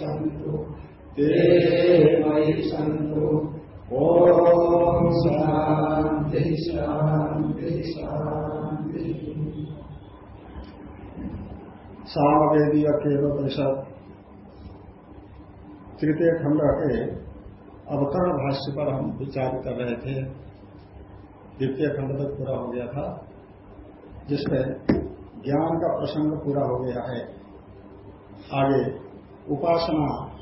सन्तु ते मयि सन्तु ॐ तृतीय खंड के अवतरण भाष्य पर हम विचार कर रहे थे। द्वितीय खंड तक पूरा हो गया था, जिसमें ज्ञान का प्रसंग पूरा हो गया है। आगे उपासना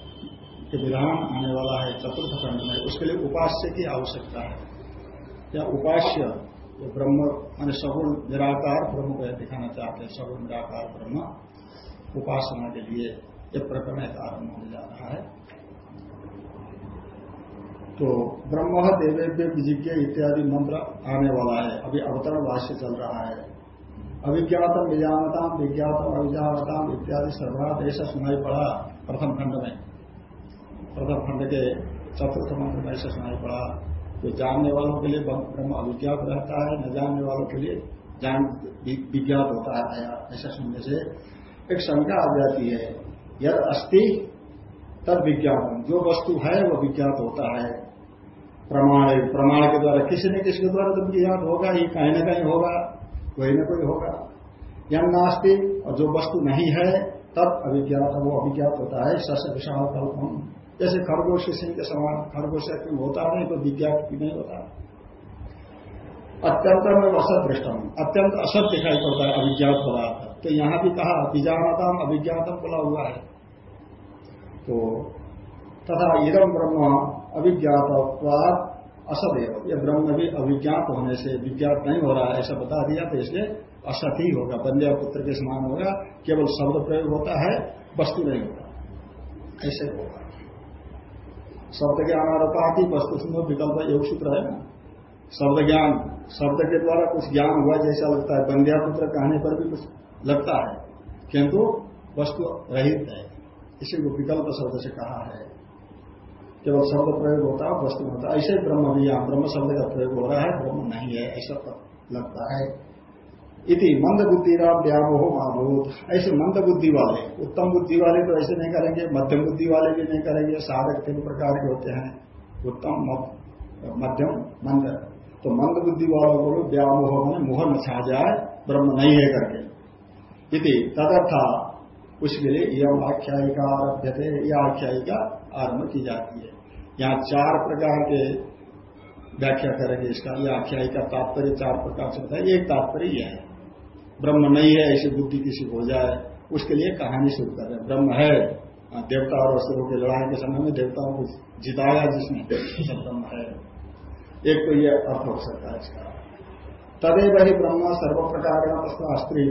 के विधान आने वाला है, चतुर्थ खंड में, उसके लिए उपास्य की आवश्यकता है। या उपास्य ब्रह्म, मान सगुण निराकार ब्रह्म को दिखाना चाहते हैं, सगुण निराकार ब्रह्म उपासना के लिए यह प्रकरण आरंभ होने जा रहा है। तो ब्रह्म देवेद्य विजिज्ञ इत्यादि मंत्र आने वाला है। अभी अवतरण भाष्य चल रहा है। अभिज्ञातम विजानताम विज्ञातम अभिजानताम इत्यादि सर्वात ऐसा सुनाई पड़ा प्रथम खंड में। प्रथम खंड के चतुर्थ मंत्र में ऐसा सुनाई पड़ा। तो जानने वालों के लिए ब्रह्म अभिज्ञात रहता है, न जानने वालों के लिए जान विज्ञात होता है ऐसा सुनने से एक शंका आ जाती है। यद अस्थि तद विज्ञापन जो वस्तु है वह विज्ञात होता है। प्रमाण प्रमाण के द्वारा, किसी न किसी के द्वारा तो विज्ञात होगा ही, कहीं ना कहीं होगा। कोई ना कोई होगा। यम नास्ती, और जो वस्तु नहीं है, तब अभिज्ञात वो अभिज्ञात होता है सस्य विशाल कल्पम जैसे खरगोश सिंह के समान, खरगोश होता नहीं तो विज्ञात नहीं होता। अत्यंत में असत दृष्टम अत्यंत असत दिखाई पड़ता है अभिज्ञात पदार्थ। तो यहाँ भी कहा बीजानतम अभिज्ञातम बोला हुआ है। तो तथा इदम ब्रह्म अभिज्ञात असदैव। यह ब्रह्म भी अभिज्ञात होने से विज्ञात नहीं हो रहा है, ऐसा बता दिया तो इसलिए असत ही होगा बंध्या पुत्र के समान होगा, केवल शब्द प्रयोग होता है, वस्तु नहीं होता। ऐसे होगा। शब्द ज्ञान आरोपाती वस्तु सुनो विकल्प योग सूत्र है ना? शब्द ज्ञान, शब्द के द्वारा कुछ ज्ञान हुआ जैसा लगता है बंध्या पुत्र कहने पर भी कुछ लगता है, किंतु वस्तु रहित है। इसी को विकल्प शब्द से कहा है। केवल शब्द प्रयोग होता है, वस्तु होता है, ऐसे ब्रह्म भी यहाँ ब्रह्म शब्द का प्रयोग हो रहा है, ब्रह्म नहीं है, ऐसा लगता है। इति मंद बुद्धि राम व्यामोह महाभूत ऐसे मंद बुद्धि वाले, उत्तम बुद्धि वाले तो ऐसे नहीं करेंगे, मध्यम बुद्धि वाले भी नहीं करेंगे साधक तीन प्रकार के होते हैं, उत्तम मध्यम, मंद। तो मंद बुद्धि वालों को व्यामोह में मुह न छा जाए, ब्रह्म नहीं है करके। इति तदर्था, उसके लिए यह आख्यायिका आरभ्य थे यह आख्यायिका आरंभ की जाती है। यहाँ चार प्रकार के व्याख्या करेंगे इसका। यह आख्याय का तात्पर्य चार प्रकार से बताया। एक तात्पर्य यह है, ब्रह्म नहीं है, ऐसी बुद्धि किसी को हो जाए, उसके लिए कहानी शुरू कर रहे हैं। ब्रह्म है देवता और असुरों की लड़ाई के समय में देवताओं को जिताया जिसने ब्रह्म है। एक तो यह अर्थ हो सकता है इसका। तदेव ही ब्रह्म सर्व प्रकार का अस्त्री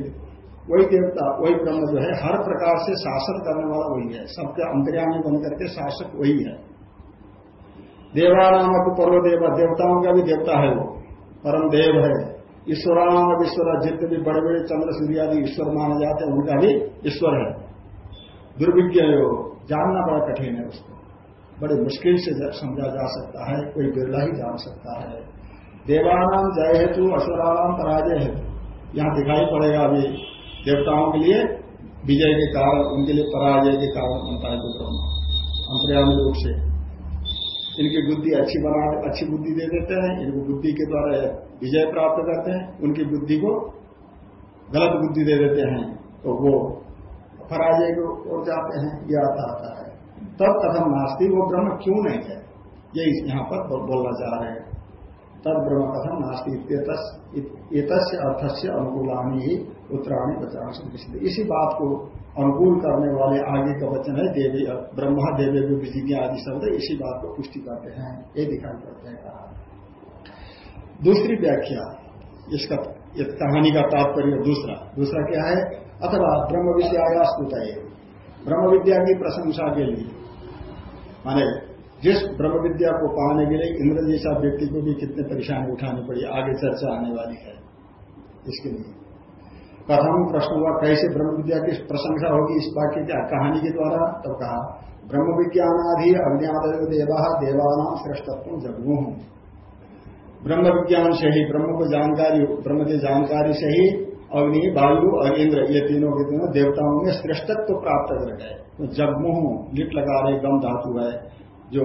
वही देवता, वही ब्रह्म जो है, हर प्रकार से शासन करने वाला वही है। सबके अंतर्यामी बन करके शासक वही है। देवानाम को पर्व देव, देवताओं का भी देवता है वो, परम देव है। ईश्वराम ईश्वर जितने भी बड़े बड़े चंद्र, सूर्य आदि ईश्वर माने जाते हैं, उनका भी ईश्वर है। दुर्विज्ञ जानना बड़ा कठिन है उसको। बड़े मुश्किल से समझा जा सकता है, कोई बिरला ही जान सकता है। देवानाम जय हेतु असुराम पराजय हेतु। यहाँ दिखाई पड़ेगा अभी। देवताओं के लिए, विजय के कारण, उनके लिए पराजय के कारण बनता है जो ब्रह्म अंतर्यामी रूप से। इनकी बुद्धि अच्छी बना, अच्छी बुद्धि दे देते हैं, इनको बुद्धि के द्वारा विजय प्राप्त करते हैं, उनकी बुद्धि को गलत बुद्धि दे देते हैं तो वो पराजय को ओर जाते हैं यह आता आता है। तब कथम नास्ती वो ब्रह्म क्यों नहीं है? ये यहाँ पर बोलना चाह रहे हैं। तब ब्रह्म कथम नास्ती अर्थ से अनुकूलानी ही उत्तराणी बचान इसी बात को अनुकूल करने वाले आगे का वचन है, देवी, ब्रह्मा देवी विजिज्ञा आदि शब्द, इसी बात को पुष्टि करते हैं, ये दिखाई पड़ते हैं कहा दूसरी व्याख्या इसका कहानी का तात्पर्य दूसरा। दूसरा क्या है? अथवा ब्रह्म विद्या स्तुत ब्रह्म विद्या की प्रशंसा के लिए, माने जिस ब्रह्म विद्या को पाने के लिए इंद्र जैसा व्यक्ति को भी कितने परेशानी उठानी पड़ी, आगे चर्चा आने वाली है। इसके लिए। प्रथम प्रश्न हुआ, कैसे ब्रह्म विद्या की प्रशंसा होगी? इस वाक्य की कहानी के द्वारा तब कहा ब्रह्म विज्ञानाधि अज्ञात देवा देवानाम श्रेष्ठत्व जगमु। ब्रह्म विज्ञान से ही, ब्रह्म को जानकारी, ब्रह्म की जानकारी से ही अग्नि, वायु और इंद्र, ये तीनों के तीनों देवताओं में श्रेष्ठत्व प्राप्त कर गए जगमुह लिट लगा रहे, गम धातु है। जो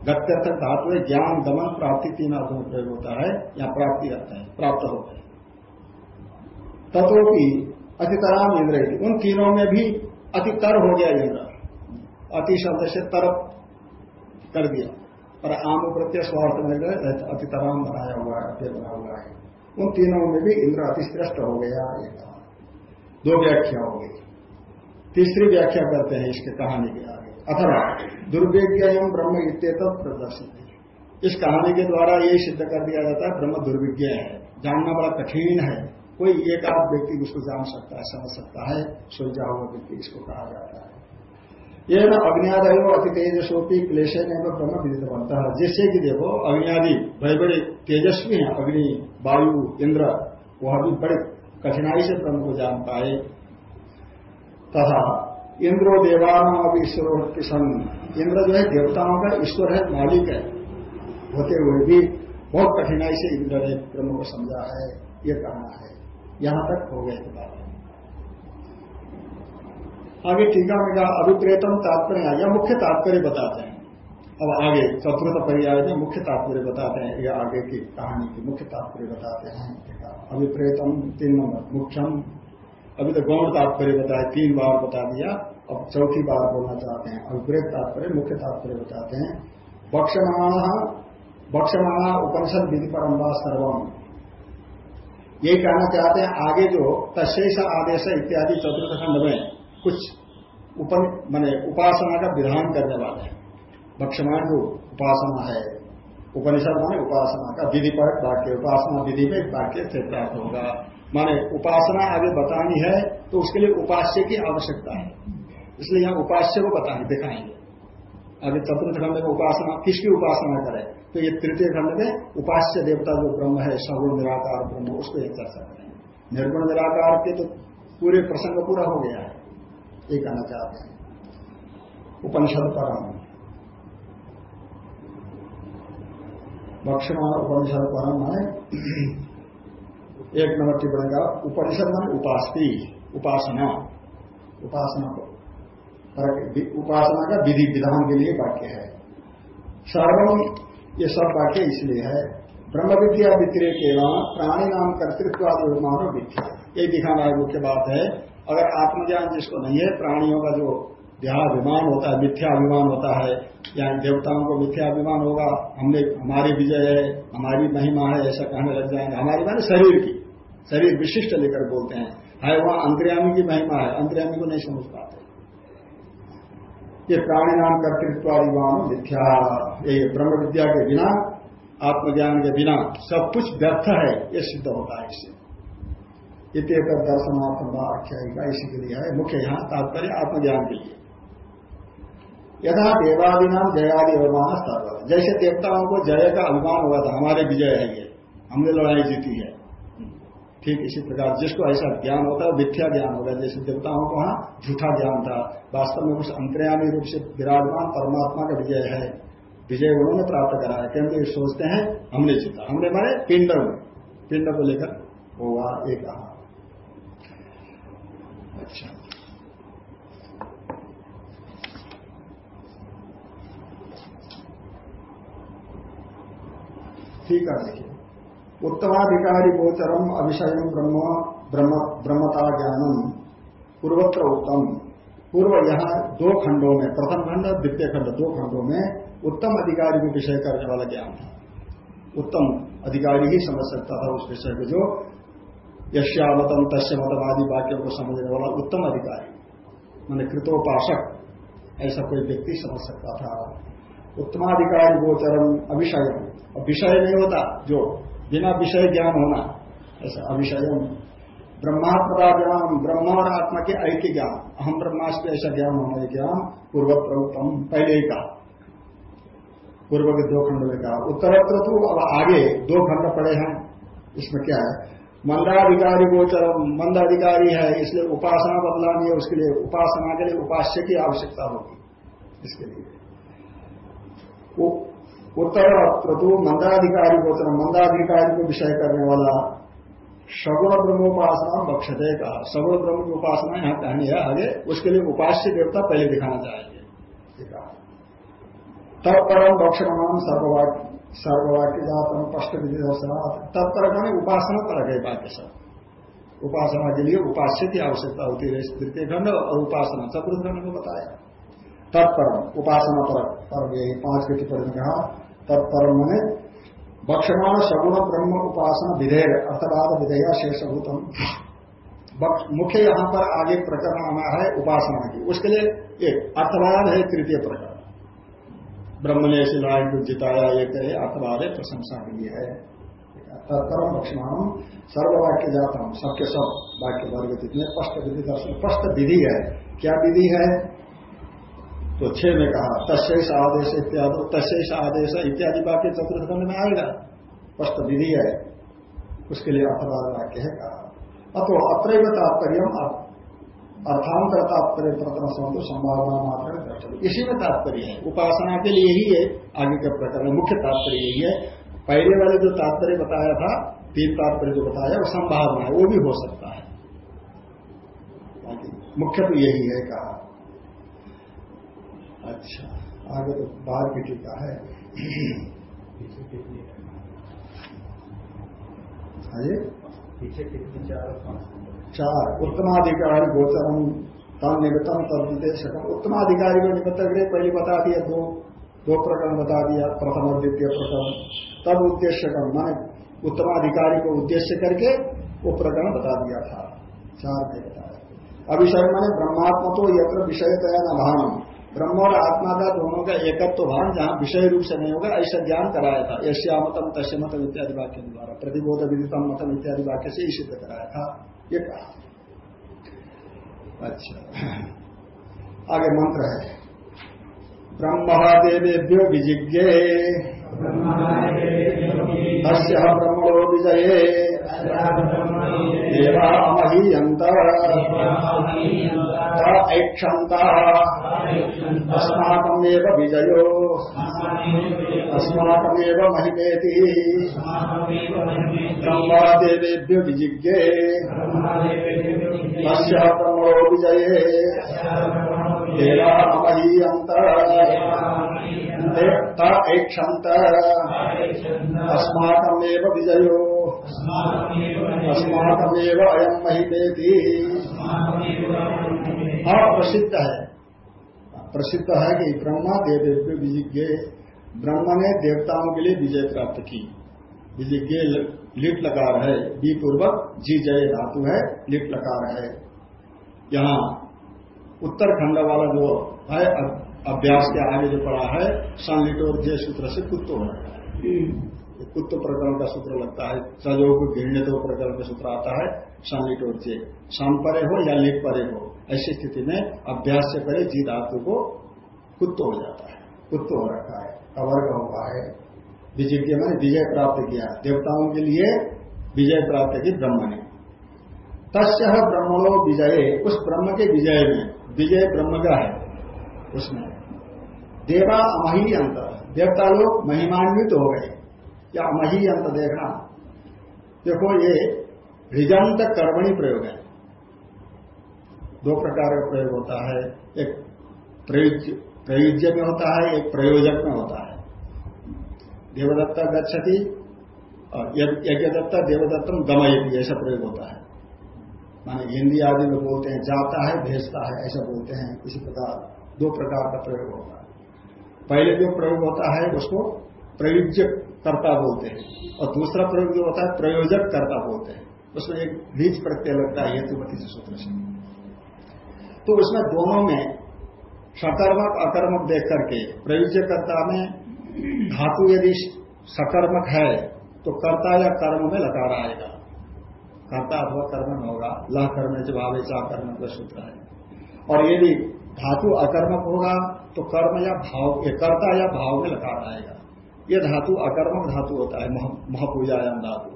गत्यर्थ धातु है, ज्ञान, दमन, प्राप्ति तीन अर्थों में प्रयोग होता है, या प्राप्ति आता है, प्राप्त होता है। तत्वी अतितराम इंद्र उन तीनों में भी अतितर हो गया इंद्र अति शब्द से तरफ़ कर दिया और आम प्रत्यय स्वार्थ में अतितराम बनाया हुआ है बना हुआ है। उन तीनों में भी इंद्र अतिश्रेष्ठ हो गया कहा। दो व्याख्या हो गई। तीसरी व्याख्या करते हैं इसके कहानी के आगे अथवा दुर्विज्ञ ब्रह्म इत्यत प्रदर्शित। इस कहानी के द्वारा यही सिद्ध कर दिया जाता है, ब्रह्म दुर्विज्ञ है। जानना बड़ा कठिन है। कोई एक आध व्यक्ति उसको जान सकता है, समझ सकता है, सुलझा हुआ व्यक्ति इसको कहा जाता है। ये न अग्नियादय अति तेजस्वी क्लेश ब्रह्म विदित बनता है जिससे कि देखो, अग्नियादि बड़े बड़े तेजस्वी हैं, अग्नि, वायु, इंद्र, वह भी बड़े कठिनाई से ब्रह्म को जान पाए। तथा इंद्रो देवान अभी ईश्वर इंद्र जो है देवताओं का ईश्वर है, मालिक है। होते हुए भी बहुत कठिनाई से इंद्र ने ब्रह्म को समझा है, ये कहना है। यहाँ तक हो गए बात आगे टीका में कहा, अभिप्रेतम तात्पर्य आ मुख्य तात्पर्य बताते हैं। अब आगे, चतुर्थ पर्याय में मुख्य तात्पर्य बताते हैं। या आगे की कहानी की मुख्य तात्पर्य बताते हैं। अभिप्रेतम तीन नंबर, मुख्यम। अभी तो गौण तात्पर्य बताया, तीन बार बता दिया। अब चौथी बार बोलना चाहते हैं अभिप्रेत तात्पर्य, मुख्य तात्पर्य बताते हैं। बक्षमाण बक्षमाणा उपनिषद विधि परम्बा सर्वम। यही कहना चाहते हैं, आगे जो तशेष आदेश इत्यादि चतुर्थ खंड में कुछ उपन, माने उपासना का विधान करने वाले हैं। भक्षमान जो उपासना है, उपनिषद माने उपासना का विधि पर वाक्य, उपासना विधि में वाक्य से प्राप्त होगा। माने उपासना आगे बतानी है तो उसके लिए उपास्य की आवश्यकता है। इसलिए यहाँ उपास्य को बताएँगे दिखाएँगे। आगे चतुर्थ खंड में उपासना, किसकी उपासना करें? तो ये तृतीय खंड में उपास्य देवता जो ब्रह्म है सगुण निराकार ब्रह्म, उसको एक चर्चा करेंगे निर्गुण निराकार के तो पूरे प्रसंग पूरा हो गया है। ये कहना चाहते हैं। उपनिषद परम भक्षण उपनिषद परम है एक नंबर टिप्पणी का, उपनिषद मान उपासती, उपासना। उपासना को उपासना का विधि विधान के लिए वाक्य है। सर्वम ये सब वाक्य इसलिए है। ब्रह्म विद्या विक्रिय केवल प्राणी नाम कर्तृत्व मानो विद्या। ये दिखाना है मुख्य बात है। अगर आत्मज्ञान जिसको नहीं है, प्राणियों का जो देहाभिमान होता है मिथ्याभिमान होता है या देवताओं को मिथ्याभिमान होगा, हमने, हमारी विजय है, हमारी महिमा है, ऐसा कहने लग जाएँगे। हमारी माने शरीर की, शरीर विशिष्ट लेकर बोलते हैं। है वहाँ अंतर्यामी की महिमा है अंतर्यामी को नहीं समझ पाते। ये प्राणी नाम कर्तृत्वादिमान मिथ्या। ये ब्रह्म विद्या के बिना, आत्मज्ञान के बिना सब कुछ व्यर्थ है, ये सिद्ध होता है इससे। इतर दर्शनात्म आख्यायिका इसी के लिए है। मुख्य यहाँ तात्पर्य आत्मज्ञान के लिए। यथा देवादिनाम जयादि अभिमान जैसे देवताओं को जय का अभिमान हुआ था, हमारे विजय है ये। हमने लड़ाई जीती है। ठीक इसी प्रकार जिसको ऐसा ज्ञान होता है, मिथ्या ज्ञान होगा जैसे देवताओं को वहाँ झूठा ज्ञान था। वास्तव में कुछ अंतर्यामी रूप से विराजमान परमात्मा का विजय है। विजय उन्होंने प्राप्त कराया। क्योंकि सोचते हैं, हमने जीता। हमने मारे पिंड पिंड को लेकर होगा एक कहा अच्छा। ठीक है, देखिए। उत्तमाधिकारी गोचरम अभिषय ब्रह्म ब्रह्मता ज्ञानम पूर्वत्र उत्तम पूर्व यहाँ दो खंडों में, प्रथम खंड द्वितीय खंड दो खंडों में उत्तम अधिकारी को विषय करने वाला ज्ञान। था उत्तम अधिकारी ही समझ सकता था उस विषय को जो यश्यावतम, तस्य मतम आदि वाक्यों को समझने वाला उत्तम अधिकारी। मैंने कृतोपासक, ऐसा कोई व्यक्ति समझ सकता था। उत्तमाधिकारी गोचरम अभिषय विषय नहीं होता, जो बिना विषय ज्ञान होना, ऐसा अभिषय ब्रह्मात्मदा ज्ञान ब्रह्म और आत्मा के ऐक्य ज्ञान। अहम ब्रह्मास्त्र ऐसा ज्ञान होना ज्ञान पूर्व प्रवृत्तम पहले ही कहा। पूर्व के दो खंड में कहा। उत्तरत्र तो अब आगे दो खंड पड़े हैं। इसमें क्या है? मंदाधिकारी गोचर, मंदाधिकारी है, इसलिए उपासना बदलानी है, उसके लिए उपासना के लिए उपास्य की आवश्यकता होगी। इसके लिए। उत्तर क्रतु मंदाधिकारी गोचर मंदाधिकारी को विषय करने वाला सगुण ब्रह्मोपासना बक्षते का सगुण ब्रह्म की उपासना यहाँ कहनी है, आगे उसके लिए उपास्य देवता पहले दिखाना चाहिए तब परम बक्षमान सर्ववाक्य सर्ववाक्य जातम स्पष्ट विधि दर्शनाथ तत्पर मैंने उपासना पर गए बाकी सब। उपासना के लिए उपास्य की आवश्यकता होती है तृतीय खंड और उपासना, चतुर्थ खंड को बताया। तत्परम उपासना पर गए, पाँच के टिप्पणी कहा तत्परम मैंने बक्षमाण सगुण ब्रह्म उपासना विधेय, अर्थवाद विधेय शेषभूतम। मुख्य यहाँ पर आगे प्रकरण आना है उपासना की। उसके लिए एक अर्थवाद है, तृतीय प्रकरण। ब्रह्म ने लाए को जिताया, ये कहे अथवारे प्रशंसा के लिए है। तत्परम लक्ष्मण सर्ववाक्य जाता हूँ सबके सब, वाक्य वर्ग जितने, स्पष्ट विधि दर्शन, स्पष्ट विधि है। क्या विधि है? तो छह में कहा तस्ेष आदेश इत्यादि तस्ेष आदेश इत्यादि वाक्य चतुर्थ खंड में आएगा। स्पष्ट विधि है। उसके लिए अर्थवाद वाक्य है कहा। अतो अत्र तात्पर्य अर्थांतर तात्पर्य प्रकरण समझो संभावना मात्र इसी में तात्पर्य है। उपासना के लिए ही है। आगे का प्रकरण मुख्य तात्पर्य यही है। पहले वाले जो तात्पर्य बताया था, तीन तात्पर्य जो बताया, वो संभावना है, वो भी हो सकता है। मुख्य तो यही है कहा। अच्छा आगे तो बाहर की टीका है। पीछे कितनी चार चार। उत्तमाधिकारी गोचरम तम निमित्तम तद निर्देशकम। उत्तमाधिकारी को निमित्त गृह पहले बता दिया दो दो प्रकरण बता दिया प्रथम और द्वितीय प्रकरण। तब उद्देश्य का मैंने उत्तमाधिकारी को उद्देश्य करके वो प्रकरण बता दिया था। चार में बताया अभिषय मैंने ब्रह्मात्मा तो यत्र विषय तया न भान ब्रह्म और आत्मा का दोनों का एकत्व तो भान जहाँ विषय रूप से नहीं होगा ऐसा ज्ञान कराया था। यश्यामतम तस्मतम इत्यादि वाक्य द्वारा प्रतिबोध विदितम मतम इत्यादि वाक्य से ही सिद्ध कराया था। ये कहा। अच्छा। आगे मंत्र है। ब्रह्मदेवेभ्यो विजिज्ञे। तस्य ब्रह्मणो विजये। देवा अमहीयन्त ऐक्षन्ता अस्माकमेव विजयो अस्माकमेव महिमेति। ब्रह्मादेवेभ्यो विजिज्ञे। तस्य विजये। अस्माकमेव विजयो। अस्माकमेव अयम महिमेति हाँ प्रसिद्ध है। प्रसिद्ध है कि ब्रह्मा देवेभ्य विजिज्ञ। ब्रह्म ने देवताओं के लिए विजय प्राप्त की। विजिज्ञ लिट लकार है। बी पूर्वक जी जय धातु है, लिट लकार है। यहाँ उत्तरखंड वाला जो है अभ्यास के आगे जो पड़ा है संलिटोर जय सूत्र से कुत्तो है कुत्तो प्रकरण का सूत्र लगता है सजोग घृण्य दो प्रकरण का सूत्र आता है संलिटोर जय शाम परे हो या लिट परे हो, ऐसी स्थिति में अभ्यास से करे जी धातु को कुत्त हो जाता है, कुत्त हो रखा है अवर्ग हुआ है। विजय मैंने विजय प्राप्त किया, देवताओं के लिए विजय प्राप्त की ब्रह्म ने। तस्य ब्रह्मणो विजय, उस ब्रह्म के विजय में, विजय ब्रह्म का है, उसमें। देवा अमही अंतर देवता लोग महिमान्वित हो गए। या अमही अंत देखना। देखो, ये रिजंत कर्मणी प्रयोग है। दो प्रकार का प्रयोग होता है। एक प्रयुज्य में होता है, एक प्रयोजक में होता है। देवदत्ता गच्छति, और यज्ञदत्ता, देवदत्तम गमयती, ऐसा प्रयोग होता है। माने हिंदी आदि में बोलते हैं, जाता है, भेजता है, ऐसा बोलते हैं। इसी प्रकार, दो प्रकार का प्रयोग होता है। पहले जो प्रयोग होता है, उसको प्रयुजक कर्ता बोलते हैं। और दूसरा प्रयोग जो होता है, प्रयोजक कर्ता बोलते हैं। उसमें एक बीज प्रत्यय लगता है, हेतुमती से सूत्र से। तो उसमें दोनों में सकर्मक, अकर्मक देख करके प्रयुजकर्ता में धातु यदि सकर्मक है तो कर्ता या कर्म में लकार आएगा। कर्ता अथवा कर्म होगा। लह कर्म से भाव चा कर्म का सूत्र है। और यदि धातु अकर्मक होगा तो कर्म या भाव कर्ता या भाव में लगा आएगा। ये धातु अकर्मक धातु होता है महपूजायाम धातु।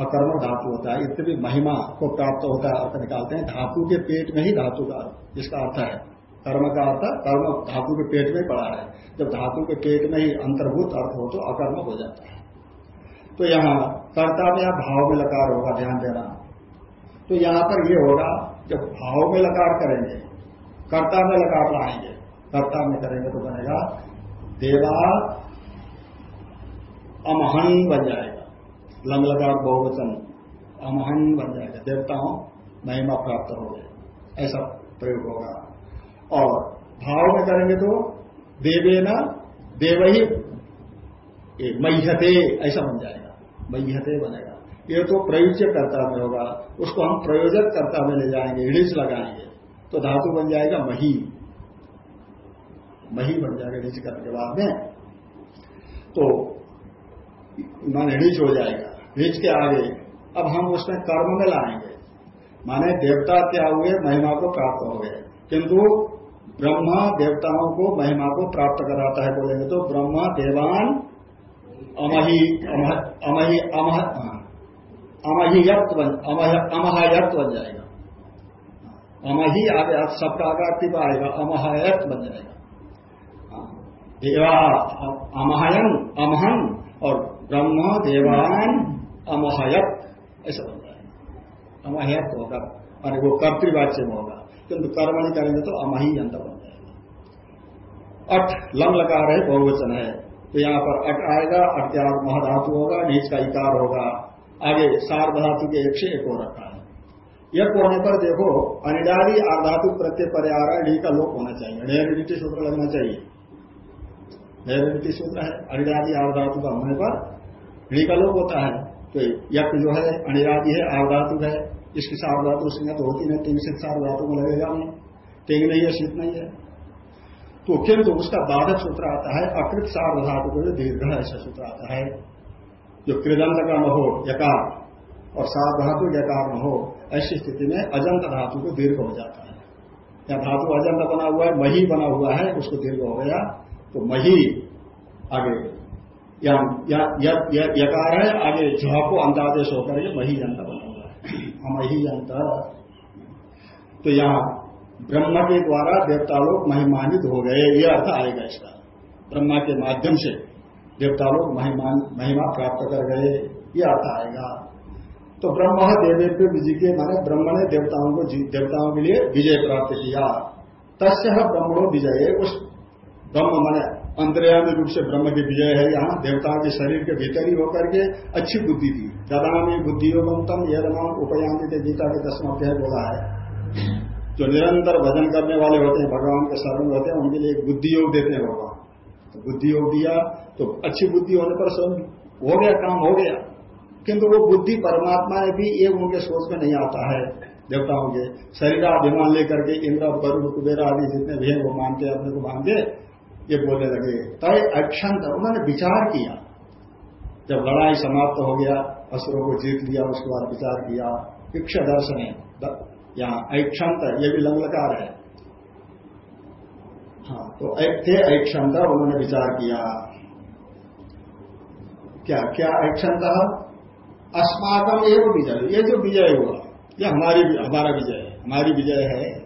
अकर्मक धातु होता है, इतनी महिमा को प्राप्त होता है, अर्थ निकालते हैं। धातु के पेट में ही धातु का इसका अर्थ है, कर्म का अर्थ, कर्म धातु के पेट में पड़ा है। जब धातु के पेट में ही अंतर्भूत अर्थ हो तो अकर्म हो जाता है। तो यहाँ कर्ता में भाव में लकार होगा, ध्यान देना। तो यहाँ पर ये होगा, जब भाव में लकार करेंगे, कर्ता में लकार लाएँगे, कर्ता में करेंगे तो बनेगा देवा अमहन बन जाएगा लंग लगा बहुवचन अमहन बन जाएगा देवताओं महिमा प्राप्त हो गए ऐसा प्रयोग होगा। और भाव में करेंगे तो देवे न देव ही मह्यते, ऐसा बन जाएगा। मह्यते बनेगा। ये तो प्रयोज्य कर्ता में होगा। उसको हम प्रयोजक कर्ता में ले जाएँगे हिड़िच लगाएँगे तो धातु बन जाएगा मही। मही बन जाएगा हिड़िच करने के बाद में। तो मान हिड़िच हो जाएगा बीज के आगे। अब हम उसमें कर्म में लाएँगे। माने देवता क्या हुए? महिमा को प्राप्त हो गए। किंतु ब्रह्मा देवताओं को महिमा को प्राप्त कराता है बोलेंगे तो ब्रह्मा देवान अमही अमही, अमह अमहियत बन अमहायत बन जाएगा। अमही आगे सबका आगाती आएगा अमहायत बन जाएगा। देवा अमहयन अमहन और ब्रह्म देवान अमहयत। ऐसा बन जाएगा अमहयत होगा, मानी वो कर्तवाच्य में होगा। किंतु कर्म नहीं करेंगे तो अमही अंत बन जाएगा। अठ, लम लगा रहे बहुवचन है। तो यहाँ पर अट आएगा अट्यार महाधातु होगा, नीच का इकार होगा। आगे सार धातु के एक से एक हो रखा है। यह होने पर देखो, अनिडारी आधातु प्रत्यय पर आ रहा है का लोप होना चाहिए। नेरिटी सूत्र लगना चाहिए। नेरिटी सूत्र है अनिडारी आधातु का होने पर ऋणी का लोप होता है। तो यज्ञ जो है, अनिरादि है आधातु है। इसकी सार्वधातु उसमें तो होती नहीं, तीन से सार्वधातु में लगेगा नहीं। टेंग नहीं है शीत नहीं है। तो किंतु उसका बाधक सूत्र आता है, अकृत सार्वधातु को जो दीर्घ ऐसा सूत्र आता है। जो कृदंत का न हो यकार, और सार्वधातु यकार न हो ऐसी स्थिति में अजंत धातु को दीर्घ हो जाता है। या धातु अजंत बना हुआ है, मही बना हुआ है, उसको दीर्घ हो गया। तो मही आगे यकार है, आगे झ को अंतादेश होकर के मही जंत बना हुआ है। मही जंत तो यहाँ ब्रह्म के द्वारा देवता लोग महिमानित हो गए, ये अर्थ आएगा इसका। ब्रह्मा के माध्यम से देवता लोग महिमान महिमा प्राप्त कर गए, ये अर्थ आएगा। तो ब्रह्म देवेन्द्र विजय के, माने ब्रह्म ने देवताओं को देवताओं के लिए विजय प्राप्त किया। तस्य ब्रह्मणो विजय, उस ब्रह्म माने अंतर्यामी रूप से ब्रह्म की विजय है यहाँ देवताओं के शरीर के भीतर ही होकर के अच्छी बुद्धि थी ददामी बुद्धियोगम यह रमान उपयांति गीता के दसम अध्याय बोला है। जो निरंतर भजन करने वाले होते हैं, भगवान के शरण होते हैं, उनके लिए बुद्धि योग देते हैं भगवान तो बुद्धि योग दिया तो अच्छी बुद्धि होने पर स्वयं हो गया, काम हो गया। किंतु वो बुद्धि परमात्मा ने भी एक उनके सोच में नहीं आता है, देवताओं के। शरीर अभिमान लेकर के इंद्र, वरुण, कुबेर आदि जितने भी हैं, वो मानते अपने को मानते ये बोलने लगे तय अक्षंत उन्होंने विचार किया। जब लड़ाई समाप्त हो गया, असुरों को जीत लिया, उसके बाद विचार किया इक्ष दर्शन यहाँ ऐक्षंत ये भी लंगलकार है। हाँ तो थे ऐक्षंत उन्होंने विचार किया। क्या क्या ऐक्षंत अस्माकम एवं विजय। ये जो विजय हुआ, ये हमारी, हमारा विजय है, हमारी विजय है।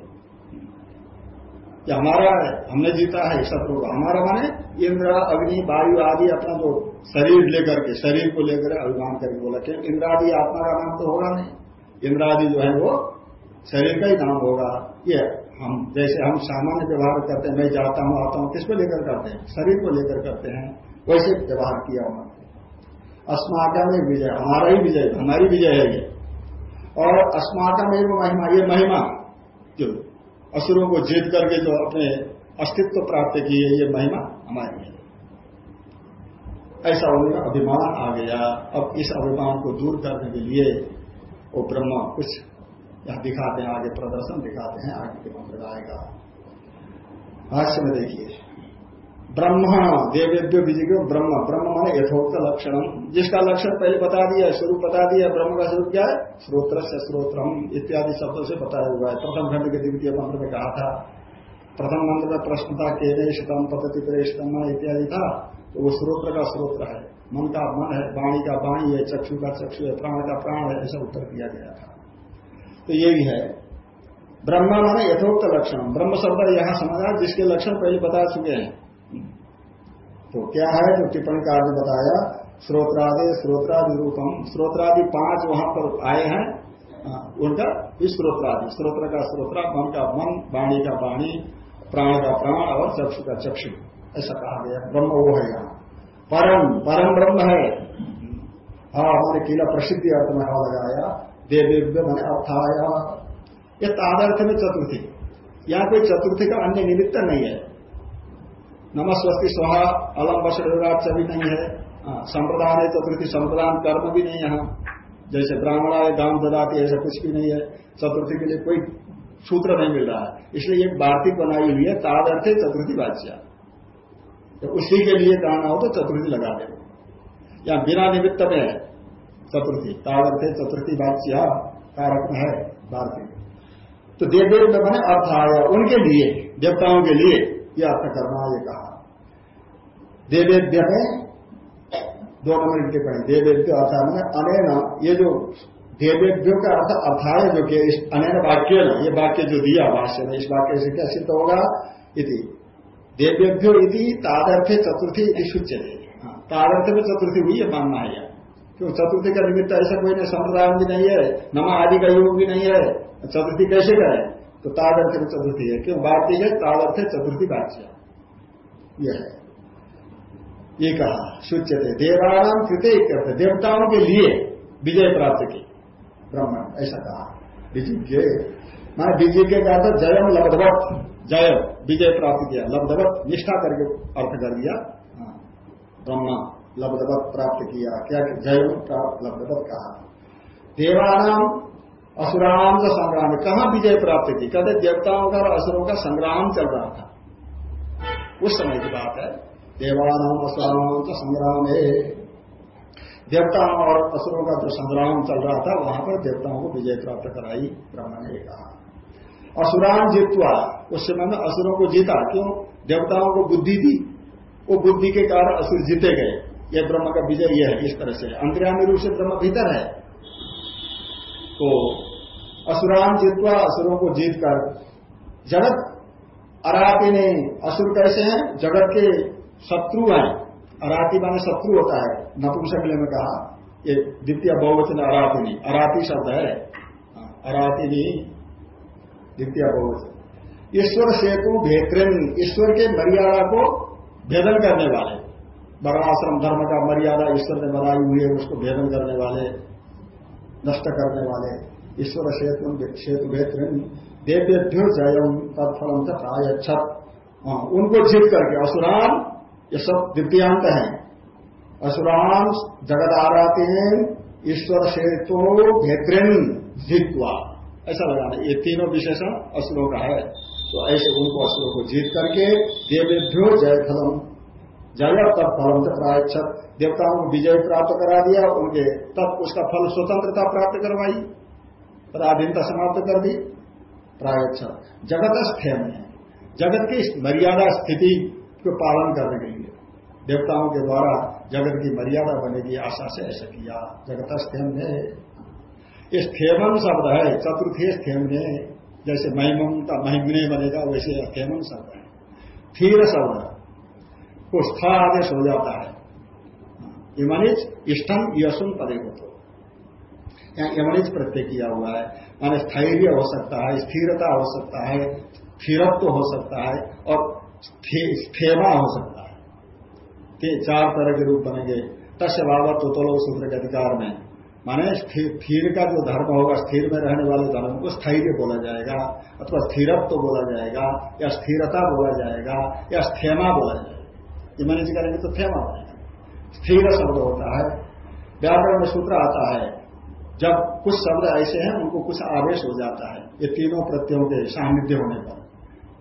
कि हमारा है हमने जीता है शत्रु को हमारा माने इंद्र, अग्नि, वायु आदि अपना जो शरीर लेकर के, शरीर को लेकर अभिमान करके बोला कि इंद्रादि आत्मा का नाम तो होगा नहीं। इंद्रादि जो है वो शरीर का ही नाम होगा। ये हम, जैसे हम सामान्य व्यवहार करते हैं, मैं जाता हूँ, आता हूँ, किसको लेकर करते हैं? शरीर को लेकर करते हैं। वैसे व्यवहार किया उन्होंने। अस्माका में विजय, हमारा ही विजय, हमारी विजय है ये। और अस्माका में महिमा, ये महिमा, जो असुरों को जीत करके जो अपने अस्तित्व प्राप्त किए, ये महिमा हमारी है। ऐसा उनका अभिमान आ गया। अब इस अभिमान को दूर करने के लिए वो ब्रह्म कुछ यहाँ दिखाते हैं, आगे प्रदर्शन दिखाते हैं, आगे के मंत्र आएगा भाष्य में देखिए। ब्रह्म देवेद्यो बीज ब्रह्म। ब्रह्म माने यथोक्त लक्षण। जिसका लक्षण पहले बता दिया है स्वरूप बता दिया, ब्रह्म का स्वरूप क्या है? श्रोत्र से श्रोत्रम इत्यादि शब्दों से बताया हुआ है। प्रथम खंड के द्वितीय मंत्र में कहा था, प्रथम मंत्र में प्रश्न था के शतम पद्धति प्रेषतम इत्यादि था तो वो स्रोत्र का स्रोत्र है। मन का मन है, वाणी का वाणी है, चक्षु का चक्षु है, प्राण का प्राण है, ऐसा उत्तर दिया गया था। तो ये भी है। ब्रह्मा माने यथोक्त लक्षण। ब्रह्म शब्द यहाँ समझा, जिसके लक्षण पहले बता चुके हैं। तो क्या है? जो टिप्पणी कार ने बताया स्रोत्रादि स्रोत्रादि रूपम। श्रोत्रादि पाँच वहाँ पर आए हैं। उनका स्त्रोत्रादि स्रोत्र का स्रोत्र मन का मन, वाणी का वाणी, प्राण का प्राण और चक्षु का चक्षु। ऐसा कहा गया। ब्रह्म वो है यहाँ। परम परम ब्रह्म है। हाँ हमारे किला प्रसिद्धि अर्थ में हाँ लगाया। देव्य मैंने अर्थ आया ये तादर्थ में चतुर्थी। यहाँ कोई चतुर्थी का अन्य निमित्त नहीं है। नमस्वस्ति स्वाहा अलम बसराज भी नहीं है हाँ, संप्रदान चतुर्थी संप्रदान कर्म भी नहीं यहाँ। जैसे ब्राह्मण ब्राह्मणा दाम ददाती ऐसा कुछ भी नहीं है। चतुर्थी के लिए कोई सूत्र नहीं मिल रहा है। इसलिए एक वार्तिक बनाई हुई है ताद अर्थ चतुर्थी वाच्या। तो उसी के लिए कहना हो तो चतुर्थी लगा दे। या बिना निमित्त में है चतुर्थी। ताद अर्थ चतुर्थी वाच्या कारक है वार्तिक तो देवदेव मैंने अर्थ आया उनके लिए देवताओं के लिए यह अर्थ करना ये कहा देवेद्य में दो नंबर इनके पढ़े देवेद्य अर्थ मैंने अनेना ये जो देवेभ्यो का अर्थ अर्थाय जो कि इस अनैन वाक्य न ये वाक्य जो दिया भाष्य में इस वाक्य से क्या सिद्ध होगा? इति। देवेभ्यो इति तादर्थ चतुर्थी इति सूच्य हाँ, तादर्थ में चतुर्थी हुई है मानना है। क्यों? चतुर्थी का निमित्त ऐसा कोई नहीं संप्रदाय भी नहीं है नमा आदि का योग भी नहीं है। चतुर्थी कैसे करें? तो तादर्थ में चतुर्थी है। क्यों? बात है तादर्थ चतुर्थी वाच्य। यह है। ये कहा सूच्य थे देवानाम कृत्य करते देवताओं के लिए विजय प्राप्त की। ब्रह्म ऐसा कहा। विजिज्ञ। मैं विजिज्ञ का अर्थ जयम लब्धवत। जय विजय प्राप्त किया। लब्धवत निष्ठा करके अर्थ कर दिया। हाँ, ब्रह्म लब्धवत प्राप्त किया। क्या? जयम लब्धवत कहा। देवानाम असुराम का संग्राम। कहा विजय प्राप्त की? कहते देवताओं का और असुरों का संग्राम चल रहा था। उस समय की बात है, देवानाम असुराम का संग्राम है। देवताओं और असुरों का जो संग्राम चल रहा था, वहाँ पर देवताओं को विजय प्राप्त कराई ब्रह्मा ने कहा। असुरान जीतवा उस समय में असुरों को जीता। क्यों? देवताओं को बुद्धि दी। वो बुद्धि के कारण असुर जीते गए। यह ब्रह्म का विजय यह है, इस तरह से। अंतर्यामी रूप से ब्रह्म भीतर है। तो असुरान जीतवा असुरों को जीत कर। जगत अराती नहीं असुर कैसे हैं? जगत के शत्रु हैं। अराती माने शत्रु होता है। नपुंसकले में कहा, ये द्वितीय बहुवचन अरातिनी। अराती शब्द है अरातिनी, द्वितीय बहुवचन। ईश्वर सेतु भेत्रिन, ईश्वर के मर्यादा को भेदन करने वाले। वर्णाश्रम धर्म का मर्यादा ईश्वर ने बनाई हुई है, उसको भेदन करने वाले, नष्ट करने वाले। ईश्वर सेतु सेतु भेत्रिन देव्यो जयम तत्फलम प्राय उनको जीत करके असुराम ये सब द्वितीयांत है। असुराम जगत आरातीन ईश्वर से तो भेद्रिन जीतवा ऐसा लगाना ये तीनों विशेषण असुरों का है। तो ऐसे उनको असुरों को जीत करके देवेभ्यो जय फलम जय फलम से प्रायक्षत देवताओं को विजय प्राप्त करा दिया, उनके तब उसका फल स्वतंत्रता प्राप्त करवाई। पराधीनता समाप्त कर दी। प्रायक्षत जगत स्थेम है। जगत की मर्यादा स्थिति को पालन करने के लिए देवताओं के द्वारा जगत की मर्यादा बनेगी आशा से ऐसा किया। जगत स्थेम ने ये स्थेमन शब्द है। चतुर्थी स्थेम ने जैसे महिमम का महिमने बनेगा, वैसे स्थेमन शब्द है। थीर शब्द को स्था आदेश हो जाता है। यमनिज इष्टम यशुन पदे को तो यहाँ यमनिज प्रत्यय किया हुआ है। माने स्थैर्य हो सकता है, स्थिरता हो सकता है, स्थिरत्व तो हो सकता है और स्थेमा हो सकता है। चार तरह के रूप बनेंगे। तस्य बाबा तोतलो सूत्र के अधिकार में। माने स्थिर का जो धर्म होगा, स्थिर में रहने वाले धर्म को स्थैर्य बोला जाएगा अथवा स्थिरत्व तो बोला जाएगा या स्थिरता बोला जाएगा या स्थेमा बोला जाएगा। मैंने करेंगे तो थेमा बनेगा। स्थिर शब्द होता है। व्याकरण में सूत्र आता है जब कुछ शब्द ऐसे हैं, उनको कुछ आवेश हो जाता है। ये तीनों प्रत्ययों के सान्निध्य होने पर।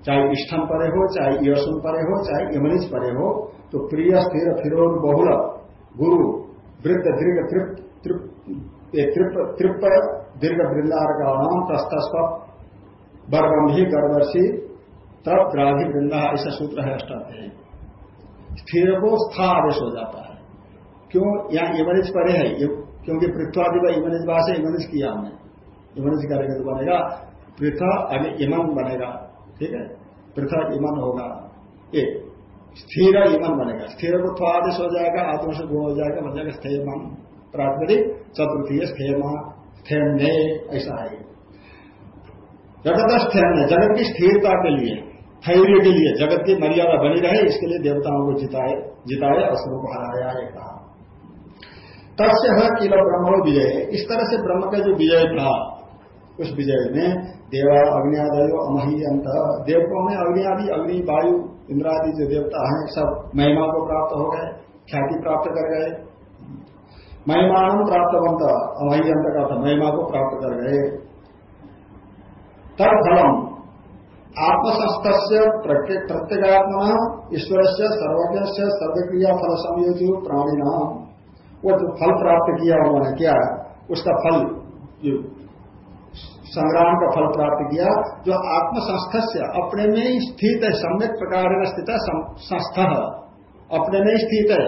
चाहे इष्टम परे हो, चाहे यशुन परे हो, चाहे यमनिज परे हो तो प्रिय, स्थिर फिरोन बहुल, गुरु वृद्ध दीर्घ तृप दीर्घ वृंदार का नाम तस्तस्व वर्गम ही गर्वर्षी तब ग्राही वृंदा, ऐसा सूत्र है अष्टाध्याय। स्थिर को स्था आवेश हो जाता है। क्यों? यहाँ इमनिज परे है क्योंकि पृथ्वादि का इमनिज भाषा इमनिज किया हमने। इमनिज करेंगे तो बनेगा पृथा अभी इमन बनेगा, ठीक है? पृथक इमन होगा। एक स्थिर इमन बनेगा। स्थिर को आदेश हो जाएगा आत्मा से गुण हो जाएगा बन जाएगा स्थेय मन प्राकृतिक चतुर्थी स्थेमा स्थेम्य ऐसा है। जगत स्थेम्य जगत की स्थिरता के लिए, धैर्य के लिए, जगत की मर्यादा बनी रहे, इसके लिए देवताओं को जिताए जिताए असुरों को हराया है, कहा। तस्य है किल ब्रह्म विजय। इस तरह से ब्रह्म का जो विजय था, उस विजय में देवा अग्नियादयो अमही अंत। देवताओं में अग्नि आदि, अग्नि, वायु इंद्रादि जो देवता हैं, सब महिमा को प्राप्त हो गए, ख्याति प्राप्त कर गए। महिमान प्राप्त बनता अमही अंत का था, महिमा को प्राप्त कर गए। तब फलम आत्मसंस्थ प्रत्येगात्मा ईश्वर से सर्वज्ञ से सर्वक्रिया फल संयोजी प्राणी नाम वो जो फल प्राप्त किया उन्होंने क्या, उसका फल जो संग्राम का फल प्राप्त किया, जो आत्मसंस्थ से अपने में ही स्थित है, सम्यक प्रकार स्थित है संस्था अपने में स्थित है,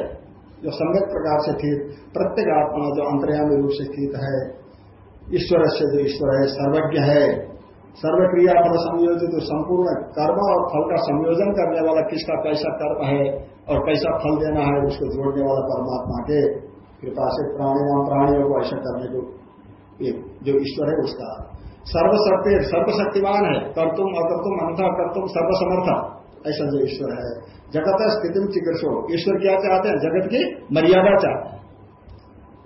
जो सम्यक प्रकार से स्थित, प्रत्येक आत्मा जो अंतर्यामी रूप से स्थित है, ईश्वर से जो ईश्वर है, सर्वज्ञ है। सर्वक्रिया फल संयोजित संपूर्ण कर्म और फल का संयोजन करने वाला किसका, कैसा कर्म है और कैसा फल देना है, उसको जोड़ने वाला परमात्मा के कृपा से प्राणी नाम प्राणियों को ऐसा करने को जो ईश्वर है उसका। सर्वशक्ति, सर्वशक्तिमान है। कर्तुम, अकर्तुम अनथा कर्तुम, सर्वसमर्थ। ऐसा जो ईश्वर है। जगत स्थिति चिकित्सो। ईश्वर क्या चाहते हैं? जगत की मर्यादा चाहते हैं।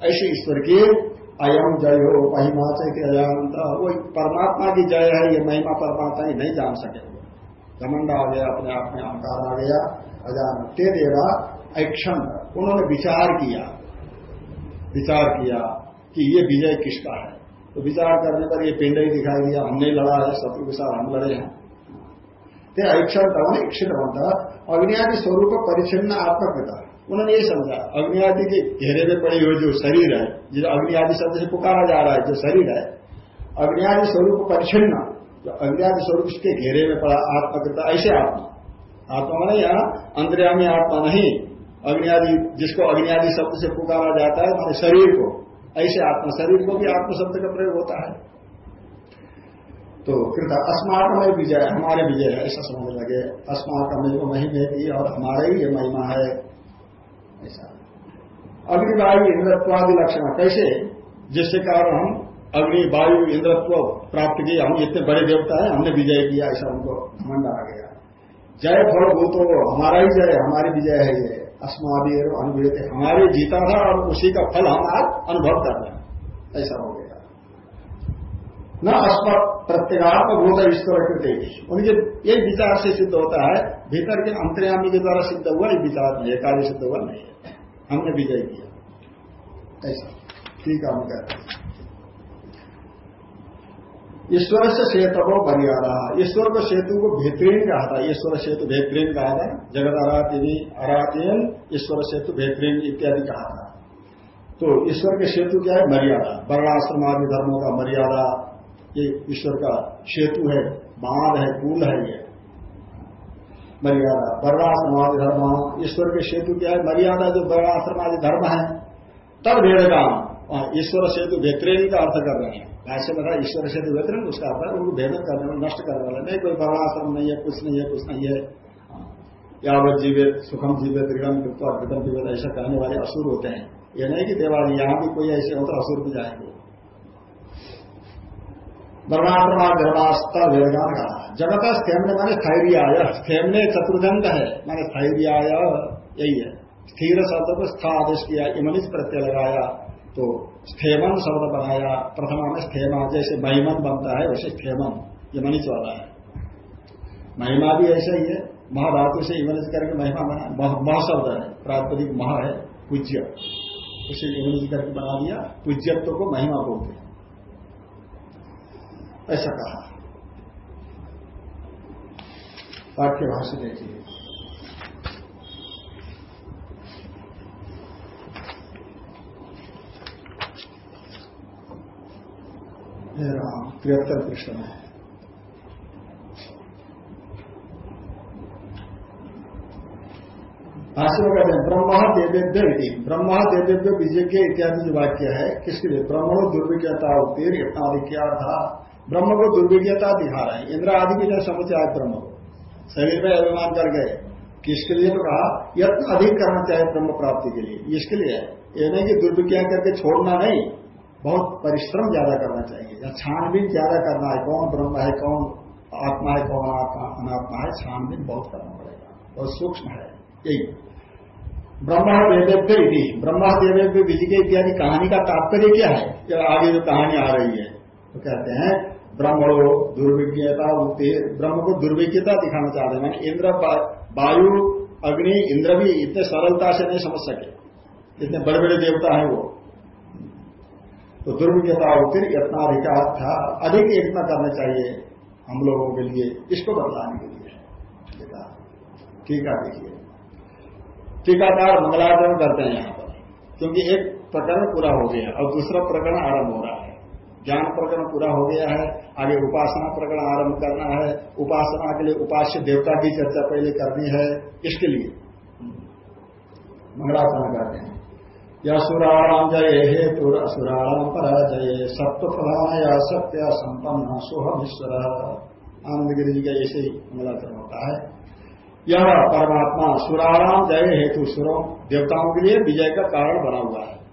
ऐसे ईश्वर की अयम जय हो महिमा से अजानता वो परमात्मा की जय है, ये महिमा परमात्मा ही नहीं जान सके। घमंड आ गया, अपने आप में अहंकार आ गया। अजान ते देगा ऐक्षण। उन्होंने विचार किया। विचार किया कि ये विजय किसका है? तो विचार करने पर ये पिंड ही दिखाई दिया, हमने लड़ा है, शत्रु के साथ हम लड़े हैं। ते ऐक्षण था इक्षित बनता अग्नि स्वरूप परिचिन्न आत्मकता उन्होंने ये समझा अग्नि आदि के घेरे में पड़ी हुई जो शरीर है जिसे अग्नि आदि शब्द से पुकारा जा रहा है, जो शरीर है अग्नि आदि स्वरूप परिचिन्न जो अग्नि आदि स्वरूप के घेरे में पड़ा आत्मकृता ऐसे आत्मा। आत्मा मैंने यहाँ अंतर्यामी आत्मा नहीं अग्नि आदि जिसको अग्नि आदि शब्द से पुकारा जाता है हमारे शरीर को। ऐसे आत्मा, शरीर को भी आत्म शब्द का प्रयोग होता है। तो कृत अस्माकमय विजय, हमारे विजय है, ऐसा समझ लगे। अस्माकमय को महिमा की और हमारे ही ये महिमा है। ऐसा। अग्निवायु इंद्रत्वादि लक्षण, कैसे? जिसके कारण हम अग्नि वायु इंद्रत्व प्राप्त किए, हम इतने बड़े देवता है, हमने विजय किया, ऐसा उनको घमंड आ गया। जय फल भूतो हमारा ही जय, हमारी विजय है ये। अस्मादि अनुभूत हमारे जीता था और उसी का फल हम आज अनुभव कर रहे हैं। ऐसा हो गया। न अस्मत प्रत्येगात्म भूत ईश्वर कृत्य उनके यही विचार से सिद्ध होता है, भीतर के अंतर्यामी के द्वारा सिद्ध हुआ, ये विचार नहीं है, कार्य सिद्ध हुआ, नहीं है। हमने विजय किया। ऐसा। ठीक है, हम कहते हैं। ईश्वर से को मर्यादा ईश्वर को सेतु को बेहतरीन कहा था? ईश्वर सेतु बेहतरीन कहा था? जगत अरातिनी अरातीन ईश्वर सेतु बेहतरीन इत्यादि कहा था। तो ईश्वर के सेतु क्या है? मर्यादा। वर्णाश्रम आदि धर्मों का मर्यादा। ये ईश्वर का सेतु है बाँध है पुल है ये। मर्यादा। वर्णाश्रम आदि धर्म। ईश्वर के सेतु क्या है? मर्यादा जो वर्णाश्रम आदि धर्म है तब भेद काम ईश्वर सेतु बेहतरीन का अर्थ कर रहे हैं। ऐसे बता ईश्वर सेतु बेहतरीन उसका अर्थ है उनको भेदन करने वाला नष्ट करने वाला। नहीं, कोई वर्णाश्रम नहीं है, कुछ नहीं है, कुछ नहीं है। यावत जीवित सुखम जीवित त्रिगम कृतम जीवित ऐसा कहने वाले असुर होते हैं। ये नहीं कि देवाली यहाँ भी कोई ऐसे हो तो असुर भी जाएँगे। वर्णाश्रमा गर्भास्तर वेदगान कहा जगत स्थेम्य माने स्थैर्याय। स्थेम्य चतुर्दंड है, माने स्थैर्याय, यही है। स्थिर शब्द को स्था आदेश किया इमनिस प्रत्यय लगाया। तो स्थेमन शब्द बनाया प्रथमा में स्थेमा, जैसे महिमन बनता है, वैसे स्थेमन इमनिस वाला है। महिमा भी ऐसा ही है, महाधातु से इमनिस करके महिमा बना, मह शब्द है प्रातिपदिक मह है, पूज्य। उसे इमनिस करके बना दिया, पूज्यत्व को महिमा बोलते हैं। ऐसा कहा। वाक्य भाष्य देखिए। तिहत्तर पृष्ठ में भाष्य में कहते हैं ब्रह्म देवेद्य ब्रह्म देवेद्य विजय इत्यादि जो वाक्य है किसके लिए ब्रह्मणो दुर्विज्ञता अधिकार था ब्रह्म को दुर्विज्ञता दिखा रहे हैं इंद्र आदि भी ने समुचाय ब्रह्म को शरीर में अभिमान कर गए किसके लिए तो कहा यत्न अधिक करना चाहिए ब्रह्म प्राप्ति के लिए इसके लिए ये नहीं कि दुर्विज्ञा करके छोड़ना नहीं बहुत परिश्रम ज़्यादा करना चाहिए। या छानबीन ज़्यादा करना है, कौन ब्रह्म है, कौन आत्मा है, कौन आत्मा, अनात्मा है, छानबीन बहुत करना पड़ेगा। बहुत सूक्ष्म है। यही। ब्रह्मा देवेभ्य यदि ब्रह्मा देवेभ्य विजय इत्यादि कहानी का तात्पर्य क्या है? जब आगे जो कहानी आ रही है तो कहते हैं, ब्रह्म दुर्विज्ञता ब्रह्म को दुर्विज्ञता दिखाना चाहते हैं। इंद्र वायु, अग्नि, इंद्र भी इतने सरलता से नहीं समझ सके। इतने बड़े बड़े देवता हैं वो। तो दुर्विज्ञता होती यत्नाधिकार था, अधिक यत्न करना चाहिए हम लोगों के लिए, इसको बदलाने के लिए। टीका देखिए। टीकाकार मंगलाचरण करते हैं यहाँ पर, क्योंकि एक प्रकरण पूरा हो गया और दूसरा प्रकरण आरंभ हो रहा है। ज्ञान प्रकरण पूरा हो गया है, आगे उपासना प्रकरण आरंभ करना है, उपासना के लिए उपास्य देवता की चर्चा पहले करनी है, इसके लिए। मंगलाचरण करते हैं। यसुराणाम जय हेतु असुराणाम पराजय सत्व प्रधान या सत्य संपन्न सोहम ईश्वर आनंद गिरी जी का ऐसे ही मंगलाचरण होता है। यह परमात्मा सुराणाम जय हेतु सुरों, देवताओं के लिए विजय का कारण बना हुआ है।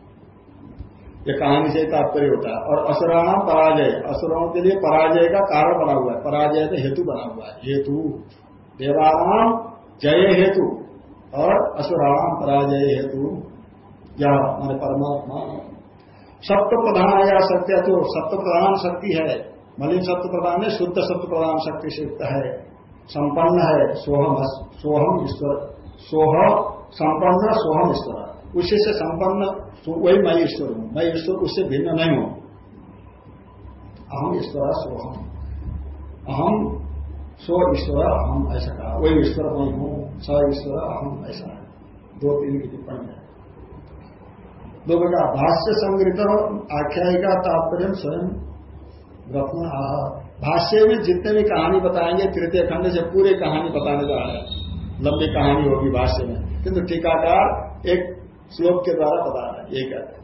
यह कहानी से तात्पर्य होता है। और असुराणाम पराजय, असुरों के लिए पराजय का कारण बना हुआ है। पराजय का हेतु बना हुआ है। हेतु। देवानाम जय हेतु। और असुराणाम पराजय हेतु। या मान परमात्मा। सत्य प्रधान या सत्य तो सत्य प्रधान शक्ति है। मलिन सत्य प्रधान है शुद्ध सत्य प्रधान शक्ति से युक्त है। संपन्न है, सोहम सोहम ईश्वर। सोह संपन्न, सोहम ईश्वर। उसी से संपन्न वही मैं ईश्वर हूँ। मैं ईश्वर, उससे भिन्न नहीं हूँ। अहम ईश्वर, सोहम। अहम सो ईश्वर, अहम ऐसा कहा। वही ईश्वर मैं हूँ, स ईश्वर, अहम ऐसा। है दो तीन की टिप्पणी है। दो का भाष्य संग्रहित आख्यायिका तात्पर्य स्वयं रत्न आह। भाष्य में जितने भी कहानी बताएँगे, तृतीय खंड से पूरी कहानी बताने जा रहे हैं। लंबी कहानी होगी भाष्य में। किंतु टीकाकार एक श्लोक के द्वारा बता रहे हैं, ये कहते हैं।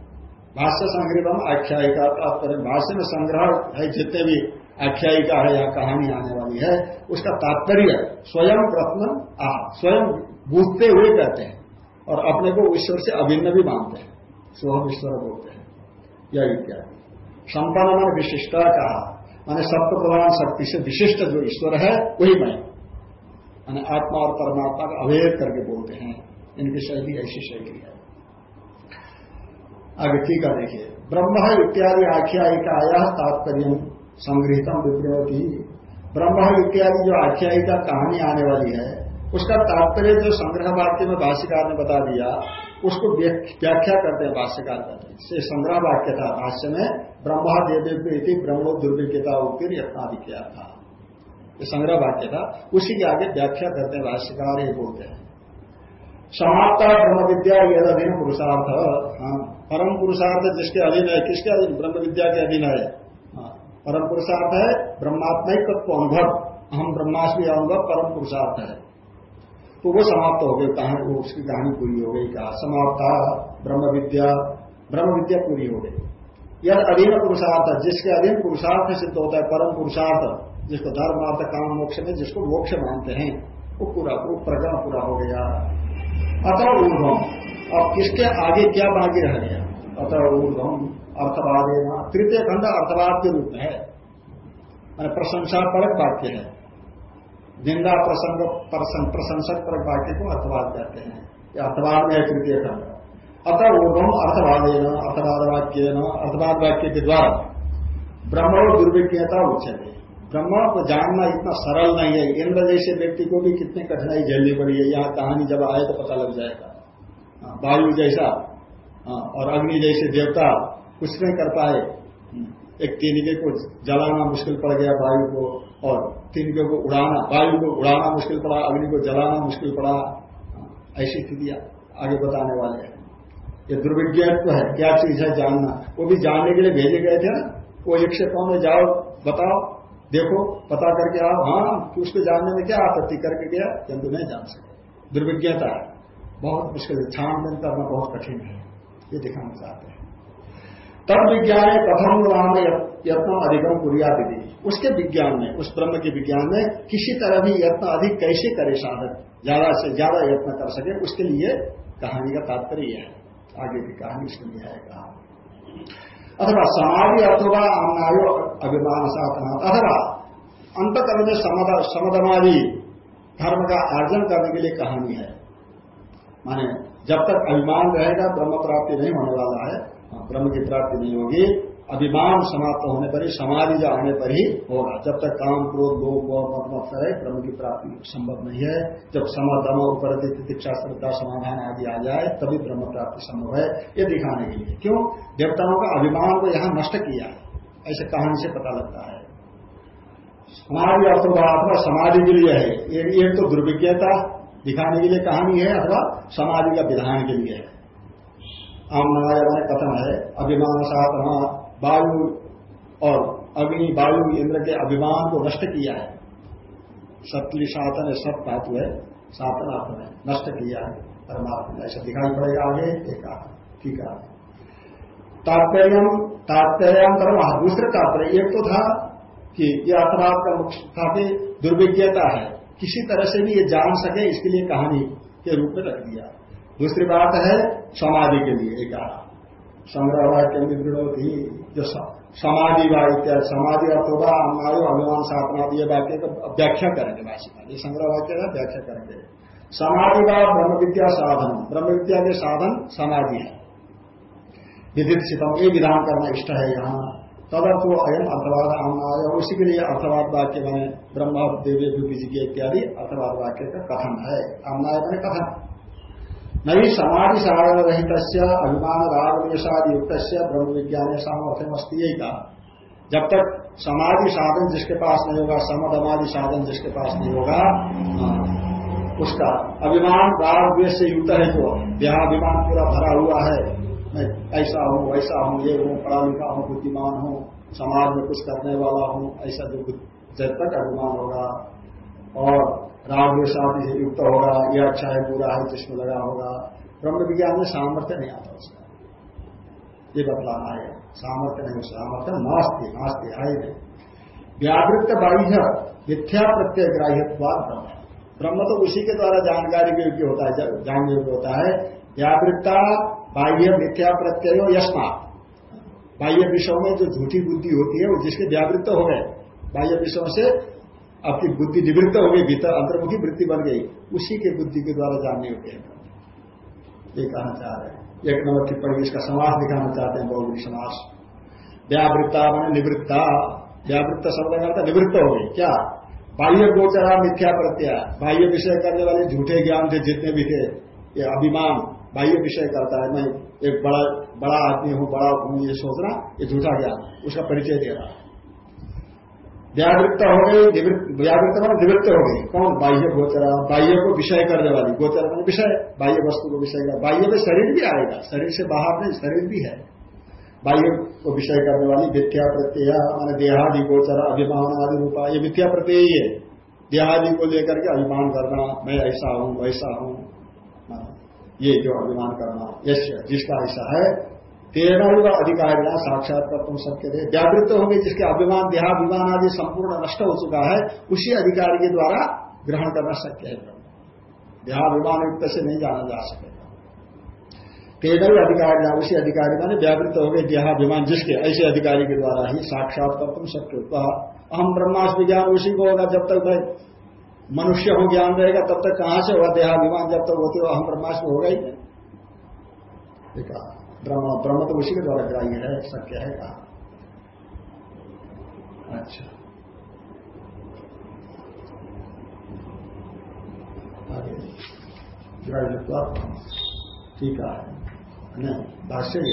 भाष्य संग्रहितम आख्यायिका तात्पर्य। भाष्य में संग्रह है, जितने भी आख्यायिका है या कहानी आने वाली है, उसका तात्पर्य स्वयं रत्न आह, स्वयं बूझते हुए कहते हैं और अपने को ईश्वर से अभिन्न भी मानते हैं। सोहम ईश्वर बोलते हैं यह इत्यादि संपन्न मन विशिष्टा कहा मैंने सत्य प्रधान शक्ति से विशिष्ट जो ईश्वर है, वही मैं। मैंने आत्मा और परमात्मा का अभेद करके बोलते हैं। इनकी शैली ऐसी शैली है। आगे है, देखिए। ब्रह्म इत्यादि आख्यायिकाया तात्पर्य संग्रहितम विप्रवती ब्रह्म इत्यादि जो आख्यायिका कहानी आने वाली है, उसका तात्पर्य जो संग्रह वाक्य में भाषिकार ने बता दिया उसको व्याख्या करते हैं, भाष्यकार करते हैं। संग्रह वाक्य था भाष्य में ब्रह्मा देवी ब्रह्मो दुर्विज्ञता उत्तीर्ण यत्नादि किया था ये संग्रह वाक्य था। उसी के आगे व्याख्या करते हैं, भाष्यकार ये बोलते हैं। समाप्ता ब्रह्म विद्या ये अधीन पुरुषार्थ। हाँ परम पुरुषार्थ जिसके अधीन है, किसके अधीन? ब्रह्म विद्या के अधीन है। हाँ परम पुरुषार्थ है ब्रह्मात्मिक तत्व अनुभव। हम ब्रह्माष्टमी अनुभव, परम पुरुषार्थ है। तो वो समाप्त हो गई कहानी उसकी कहानी पूरी हो गई, कहा, समाप्ता ब्रह्म विद्या ब्रह्म विद्या पूरी हो गई। यह अधीन पुरुषार्थ, जिसके अधीन पुरुषार्थ सिद्ध होता है, परम पुरुषार्थ, जिसको धर्म अर्थ काम मोक्ष में, जिसको मोक्ष मानते हैं, वो पूरा, वो प्रकरण पूरा हो गया। अतः ऊर्धम अब किसके आगे क्या बाकी रह गया? अतः ऊर्धम अर्थवाद तृतीय खंड अर्थवाद के रूप में है। प्रशंसा परक वाक्य है। निंदा प्रसंग प्रशंसक पर वाक्य को अर्थवाद कहते हैं। ये अर्थवाद में तृतीय खंड। अतः ऊर्धम अर्थवाद अर्थवाद वाक्य अर्थवाद वाक्य के द्वारा ब्रह्म और दुर्विज्ञता उच्चते। ब्रह्म को जानना इतना सरल नहीं है। इंद्र जैसे व्यक्ति को भी कितनी कठिनाई झेलनी पड़ी है। यहाँ कहानी जब आए तो पता लग जाएगा। हाँ, वायु जैसा हाँ, और अग्नि जैसे देवता कुछ नहीं कर पाए। एक तिनके को जलाना मुश्किल पड़ गया वायु को और तिनके को उड़ाना, वायु को उड़ाना मुश्किल पड़ा, अग्नि को जलाना मुश्किल पड़ा। ऐसी स्थितियाँ आगे बताने वाले हैं। ये दुर्विज्ञान है, क्या चीज़ है जानना। वो भी जानने के लिए भेजे गए थे ना। वो एक से कौन जाओ, बताओ, देखो, पता करके आओ। हाँ कि उसको जानने में क्या आपत्ति करके गया, किंतु नहीं जान सके। दुर्विज्ञता है। बहुत मुश्किल है छानबीन करना बहुत कठिन है। ये दिखाना चाहते हैं। तब विज्ञान नाम यत्न अधिकम कुरिया विधि उसके विज्ञान में उस ब्रह्म के विज्ञान में किसी तरह भी यत्न अधिक कैसे करे साधक? ज़्यादा से ज़्यादा यत्न कर सके उसके लिए कहानी का तात्पर्य है। आगे की कहानी उसके लिए है कहा। अथवा समाधि अथवा आमनायो अभिमान साधना अथवा अंतकरण में समदमादि धर्म का अर्जन करने के लिए कहानी है। माने जब तक अभिमान रहेगा ब्रह्म प्राप्ति नहीं होने वाला हाँ, ब्रह्म की प्राप्ति नहीं होगी अभिमान समाप्त होने पर ही, समाधि जो आने पर ही होगा। जब तक काम, क्रोध लोग मत करे ब्रह्म की प्राप्ति संभव नहीं है। जब समाधम ऊपर तिक्षा श्रद्धा, समाधान आदि आ जाए, तभी ब्रह्म प्राप्ति संभव है, ये दिखाने के लिए। क्यों? देवताओं का अभिमान को यहाँ नष्ट किया। है ऐसे कहानी से पता लगता है। समाधि अथवा समाधि के लिए है। एक तो दुर्विज्ञता दिखाने के लिए कहानी है, अथवा समाधि का विधान के लिए है। आमनाय मैंने कथन है अभिमान साधना वायु और अग्नि वायु इंद्र के अभिमान को नष्ट किया है। सत्य साधन सत धातु है साधन आत्म है, नष्ट किया है परमात्मा ऐसा दिखाई पड़ेगा आगे, एक ठीक है। तात्पर्य तात्पर्यांतर दूसरे तात्पर्य, एक तो था कि यह अपराध का मुख्य था कि दुर्विज्ञता है। किसी तरह से भी ये जान सके, इसके लिए कहानी के रूप में रख दिया। दूसरी बात है समाधि के लिए, एक संग्रह वाक्य थी जो समाधि वाक्य समाधि अथवा अमायो अभिमान साधना ये वाक्य का व्याख्या करेंगे भाषिका ये संग्रह वाक्य का व्याख्या करेंगे। समाधि का ब्रह्म विद्या साधन। ब्रह्म विद्या के साधन समाधि है। विदित सितम ये विधान करना इष्ट है यहाँ। तदर्थ वो अयम अर्थवाद आमनाय उसी के लिए अर्थवाद वाक्य बने। ब्रह्म देवी इत्यादि अर्थवाद वाक्य का कथन है। आमनाय बने कथन। नहीं समाधि साधन रहित अभिमान राग निषाद युक्त ब्रह्म विज्ञान सामर्थ्य मस्ती यही कहा जब तक समाधि साधन जिसके पास नहीं होगा समदमादि साधन जिसके पास नहीं होगा, उसका अभिमान राग से युक्त है जो देहाभिमान पूरा भरा हुआ है। मैं ऐसा हूँ, वैसा हूँ, ये हूँ पढ़ा लिखा हूँ, बुद्धिमान हूँ, समाज में कुछ करने वाला हूँ, ऐसा जो जब तक अभिमान होगा और राग साथ से युक्त होगा यह अच्छा है, बुरा है जिसमें लगा होगा। ब्रह्म विज्ञान में सामर्थ्य नहीं आता उसका। ये बतलाना है। सामर्थ्य नहीं सामर्थ्य नास्ती नास्ती, है नहीं। व्यावृत्त बाह्य, मिथ्या प्रत्यय ग्राह्यवाद ब्रह्म। ब्रह्म तो उसी के द्वारा जानकारी के योग्य होता है जानने योग्य होता है। व्यावृत्ता, बाह्य, मिथ्या प्रत्यय यशमा बाह्य विषयों में जो झूठी बुद्धि होती है, वो जिसके व्यावृत्त हो गए, बाह्य विषयों से आपकी बुद्धि निवृत्त हो गई भीतर अंतर्मुखी वृत्ति बन गई, उसी के बुद्धि के द्वारा जानने होते हैं। ये कहना चाह रहे हैं। एक नंबर टिप्पणी इसका समास दिखाना चाहते हैं बहुवी समास। व्यावृत्ता मैंने निवृत्ता। व्यावृत्त शब्द करता निवृत्त हो गई। क्या? बाह्य गोचरा मिथ्या प्रत्यय। बाह्य विषय करने वाले झूठे ज्ञान थे, जितने भी थे, ये अभिमान बाह्य विषय करता है। मैं एक बड़ा बड़ा आदमी हूँ, बड़ा हूँ, ये सोचना ये झूठा ज्ञान, उसका परिचय दे रहा। है व्यावृत्त हो गई व्यावृत्त मान निवृत्त हो गई। कौन? बाह्य गोचरा। बाह्य को विषय करने वाली। गोचर मान विषय। बाह्य वस्तु को विषय कर बाह्य में शरीर भी आएगा। शरीर से बाहर नहीं, शरीर भी है। बाह्य को विषय करने वाली मिथ्या प्रत्यय, मान देहादि गोचर, अभिमान आदि रूपा, ये मिथ्या प्रत्यय ही है। देहादि को लेकर के अभिमान करना, मैं ऐसा हूँ, वैसा हूँ। ये जो अभिमान करना, यश, जिसका ऐसा है तेरह हुआ अधिकारी ना साक्षात तुम सबके थे। हो गई जिसके अभिमान, देहाभिमान आदि संपूर्ण नष्ट हो चुका है, उसी अधिकारी के द्वारा ग्रहण करना शक्य है। देहाभिमान युक्त से नहीं जाना जा सकेगा तेरह अधिकारी ना उसी अधिकारी माने व्यावृत हो गए देहाभिमान जिसके, ऐसे अधिकारी के द्वारा ही साक्षात तुम होता अहम ब्रह्मास्म ज्ञान उसी को होगा जब तक भाई मनुष्य हो, ज्ञान रहेगा, तब तक कहाँ से होगा देहाभिमान जब तक होते हो, अहम ब्रह्मास्म होगा ही नहीं। ब्रह्म ब्रह्म तो उसी के द्वारा ग्राह्य है, सत्य है कहा। अच्छा। आगे। ग्राह्य ठीक है। भाष्य भी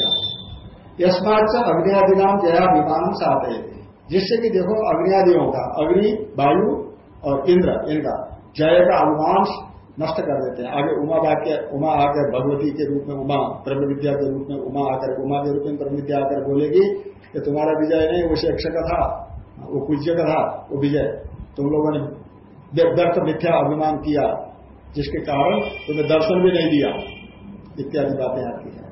यशमाच अग्नि नाम जया विमान साते जिससे कि देखो अग्नियादियों का, अग्नि, वायु और इंद्र, इनका, जय का अनुमान नष्ट कर देते हैं। आगे उमा वाक्य, उमा आकर भगवती के रूप में उमा ब्रह्म विद्या के रूप में उमा आकर, उमा के रूप में ब्रह्म विद्या आकर बोलेगी कि तुम्हारा विजय नहीं, वो शिक्षक का था, वो पूज्य का था, वो विजय। तुम लोगों ने व्यर्थ मिथ्या अभिमान किया, जिसके कारण तुम्हें दर्शन भी नहीं दिया। इत्यादि बातें आती है।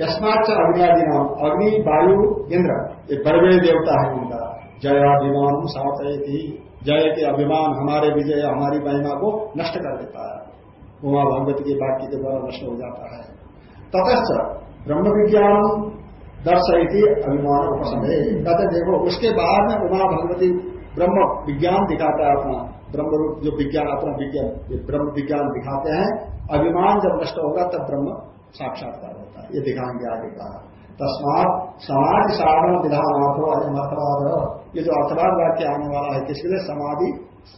यस्माच अग्नि नाम अग्नि, वायु, इंद्र, ये बड़े देवता है उनका। जयाभिमान थी जय के अभिमान हमारे विजय, हमारी महिमा को नष्ट कर देता है। उमा भगवती के वाक्य के द्वारा नष्ट हो जाता है। ततश्च ब्रह्म विज्ञान दर्शयती अभिमान उपसमय कहते देखो, उसके बाद में उमा भगवती ब्रह्म विज्ञान दिखाता है अपना। ब्रह्म रूप जो विज्ञान, अपना विज्ञान ब्रह्म विज्ञान दिखाते हैं, अभिमान जब नष्ट होगा, तब ब्रह्म साक्षात्कार होता है। ये दिखाएँगे आगे कहा तस्मात समाज साधन विधान अर्थवाद अर्थवाद ये जो अर्थवाद वाक्य आने वाला है, किसके लिए? समाधि,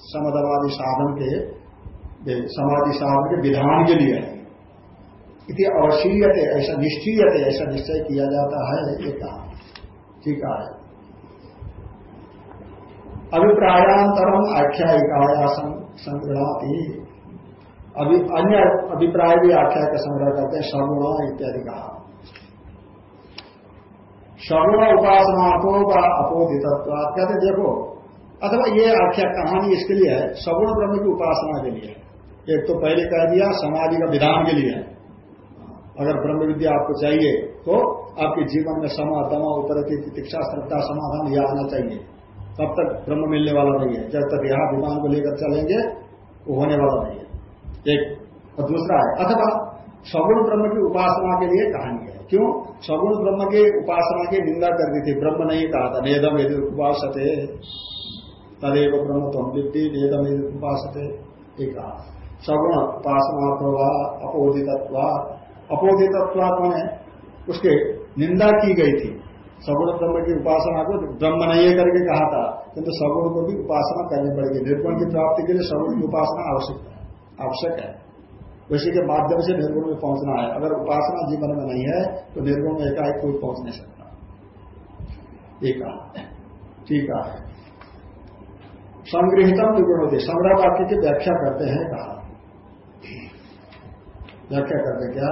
समदवादी साधन के समाधि साधन के विधान के लिए है। इति अवशीयते, ऐसा निश्चीयते, ऐसा निश्चय किया जाता है, ये कहा ठीक है। अभिप्रायांतरम आख्यायिकाया संग्रहाती अभी, अन्य अभिप्राय भी आख्याय का संग्रह करते हैं सगुण इत्यादि कहा। सगुण उपासनार्थों का अपोधित कहते देखो अथवा ये आख्या कहानी इसके लिए है सगुण ब्रह्म की उपासना के लिए एक तो पहले कह दिया समाधि का विधान के लिए अगर ब्रह्म विद्या आपको चाहिए तो आपके जीवन में समा दमा उपरति प्रतीक्षा श्रद्धा समाधान यह आना चाहिए तब तक ब्रह्म मिलने वाला नहीं है जब तक यहाँ विमान को लेकर चलेंगे वो होने वाला नहीं है एक और दूसरा है अथवा सगुण ब्रह्म की उपासना के लिए कहानी क्यों? सगुण ब्रह्म के उपासना की निंदा कर दी थी। ब्रह्म नहीं कहा था, नेदम यदि उपासते, तदेव ब्रह्म तो हम विद्धि, नेदम यदि उपासते कहा। सगुण उपासना अपोदितत्व अपोदितत्व मैंने उसके निंदा की गई थी। सगुण ब्रह्म की उपासना को ब्रह्म नहीं करके कहा था, किंतु सगुण को भी उपासना करनी पड़ेगी। निर्गुण की प्राप्ति के लिए सगुण की उपासना आवश्यक है। आवश्यक है। उसी के माध्यम से निर्गुण में पहुँचना है। अगर उपासना जीवन में नहीं है तो निर्गुण में एकाएक कोई पहुँच नहीं सकता। एक ठीक है। संग्रहितम निर्गुण होती। संग्रह वाक्य की व्याख्या करते हैं, कहा। व्याख्या करते क्या?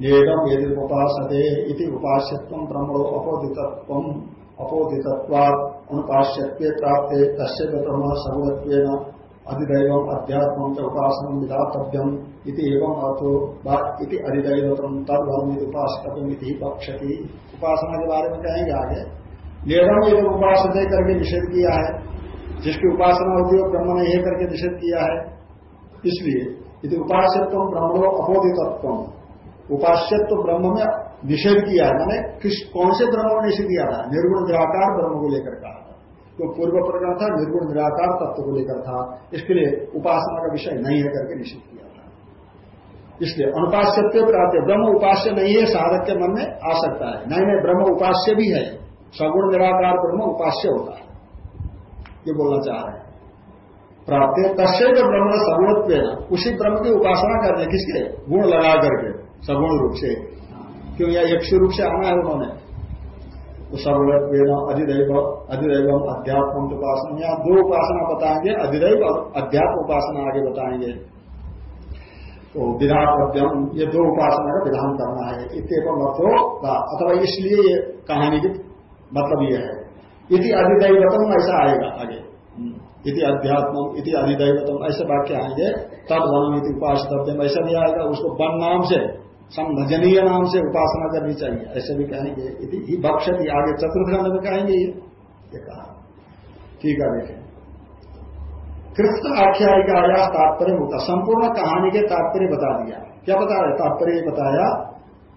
नेदम यदि उपासते इति उपास्यत्व ब्रह्मणो अपोदितत्व अपोदितत्वाद प्राप्त तस्य ब्रह्म सर्वत्व अधिदैव अध्यात्म च उपासन विधातव्यम इति एवं अर्थो इति अधिदैवतम तदम उपासकत्म इति पक्षति उपासना के बारे में कहेंगे आगे। नेदम यदि उपासते करके निषेध किया है, जिसकी उपासना होती है ब्रह्म ने यह करके निषेध किया है। इसलिए यदि उपास्यत्व ब्रह्मणो अपोदितत्व उपास्यत्व ब्रह्म में निषेध किया है, मैंने किस कौन से ब्रह्म में निषेध किया था? निर्गुण निराकार ब्रह्म को लेकर तो पूर्व प्रकरण था, निर्गुण निराकार तत्व को लेकर था। इसके लिए उपासना का विषय नहीं है करके निषेध किया था। इसलिए अनुपास्यत्व प्राप्त ब्रह्म उपास्य नहीं है, साधक के मन में आ सकता है। नहीं नहीं, ब्रह्म उपास्य भी है। सगुण निराकार ब्रह्म उपास्य होता है। ये बोलना चाह रहे हैं। प्राप्त तस्य जो ब्रह्म सगुणत्व उसी ब्रह्म की उपासना करने किसके? गुण लगा करके। सगुण रूप से। क्यों? या एक रूप से आना है उन्होंने। सर्वत्व अधिदैव अधिदैव अध्यात्म उपासना। यहाँ दो उपासना बताएँगे। अधिदैव और अध्यात्म उपासना आगे बताएँगे। तो विधान ये दो उपासना का विधान करना है। इतम अर्थो अथवा इसलिए ये कहानी की मतलब ये है। इति अधिदैवतम ऐसा आएगा आगे। इति अध्यात्म इति अधिदैवतम, ऐसे वाक्य आएँगे। तद वनम इति उपास ऐसा नहीं आएगा। उसको वन नाम से संभजनीय नाम से उपासना करनी चाहिए। ऐसे भी कहेंगे ही बक्षती आगे चतुर्थ में कहेंगे ये। कहा। ठीक है देखें कृष्ण आख्यायिका आया तात्पर्य होता संपूर्ण कहानी के तात्पर्य बता दिया। क्या बता रहे? तात्पर्य बताया,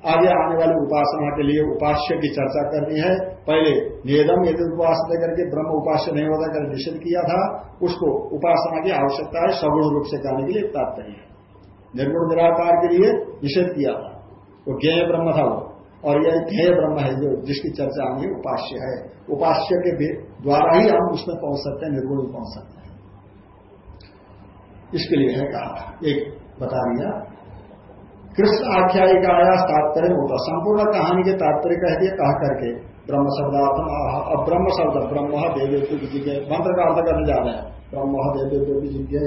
आगे आने वाली उपासना के लिए उपास्य की चर्चा करनी है। पहले नियदम यदि उपासना करके ब्रह्म उपास्य नहीं होता कर निषेध किया था, उसको उपासना की आवश्यकता है, सगुण रूप से करने के लिए तात्पर्य है। निर्गुण निराकार के लिए निषेध किया था। वो ज्ञेय ब्रह्म था वो। और यह ध्येय ब्रह्म है जो जिसकी चर्चा आनी उपास्य है। उपास्य के द्वारा ही हम उसमें पहुँच सकते हैं, निर्गुण में पहुँच सकते हैं। इसके लिए है कहा एक बता दिया। कृष्ण आख्यायिका आया, तात्पर्य होता संपूर्ण कहानी के तात्पर्य कह दिए, कहा करके ब्रह्म शब्दार्थम अब ब्रह्म शब्द ब्रह्म देवे विज्ञ मंत्र का अर्थ करने जा रहे हैं। ब्रह्म देवे विज्ञ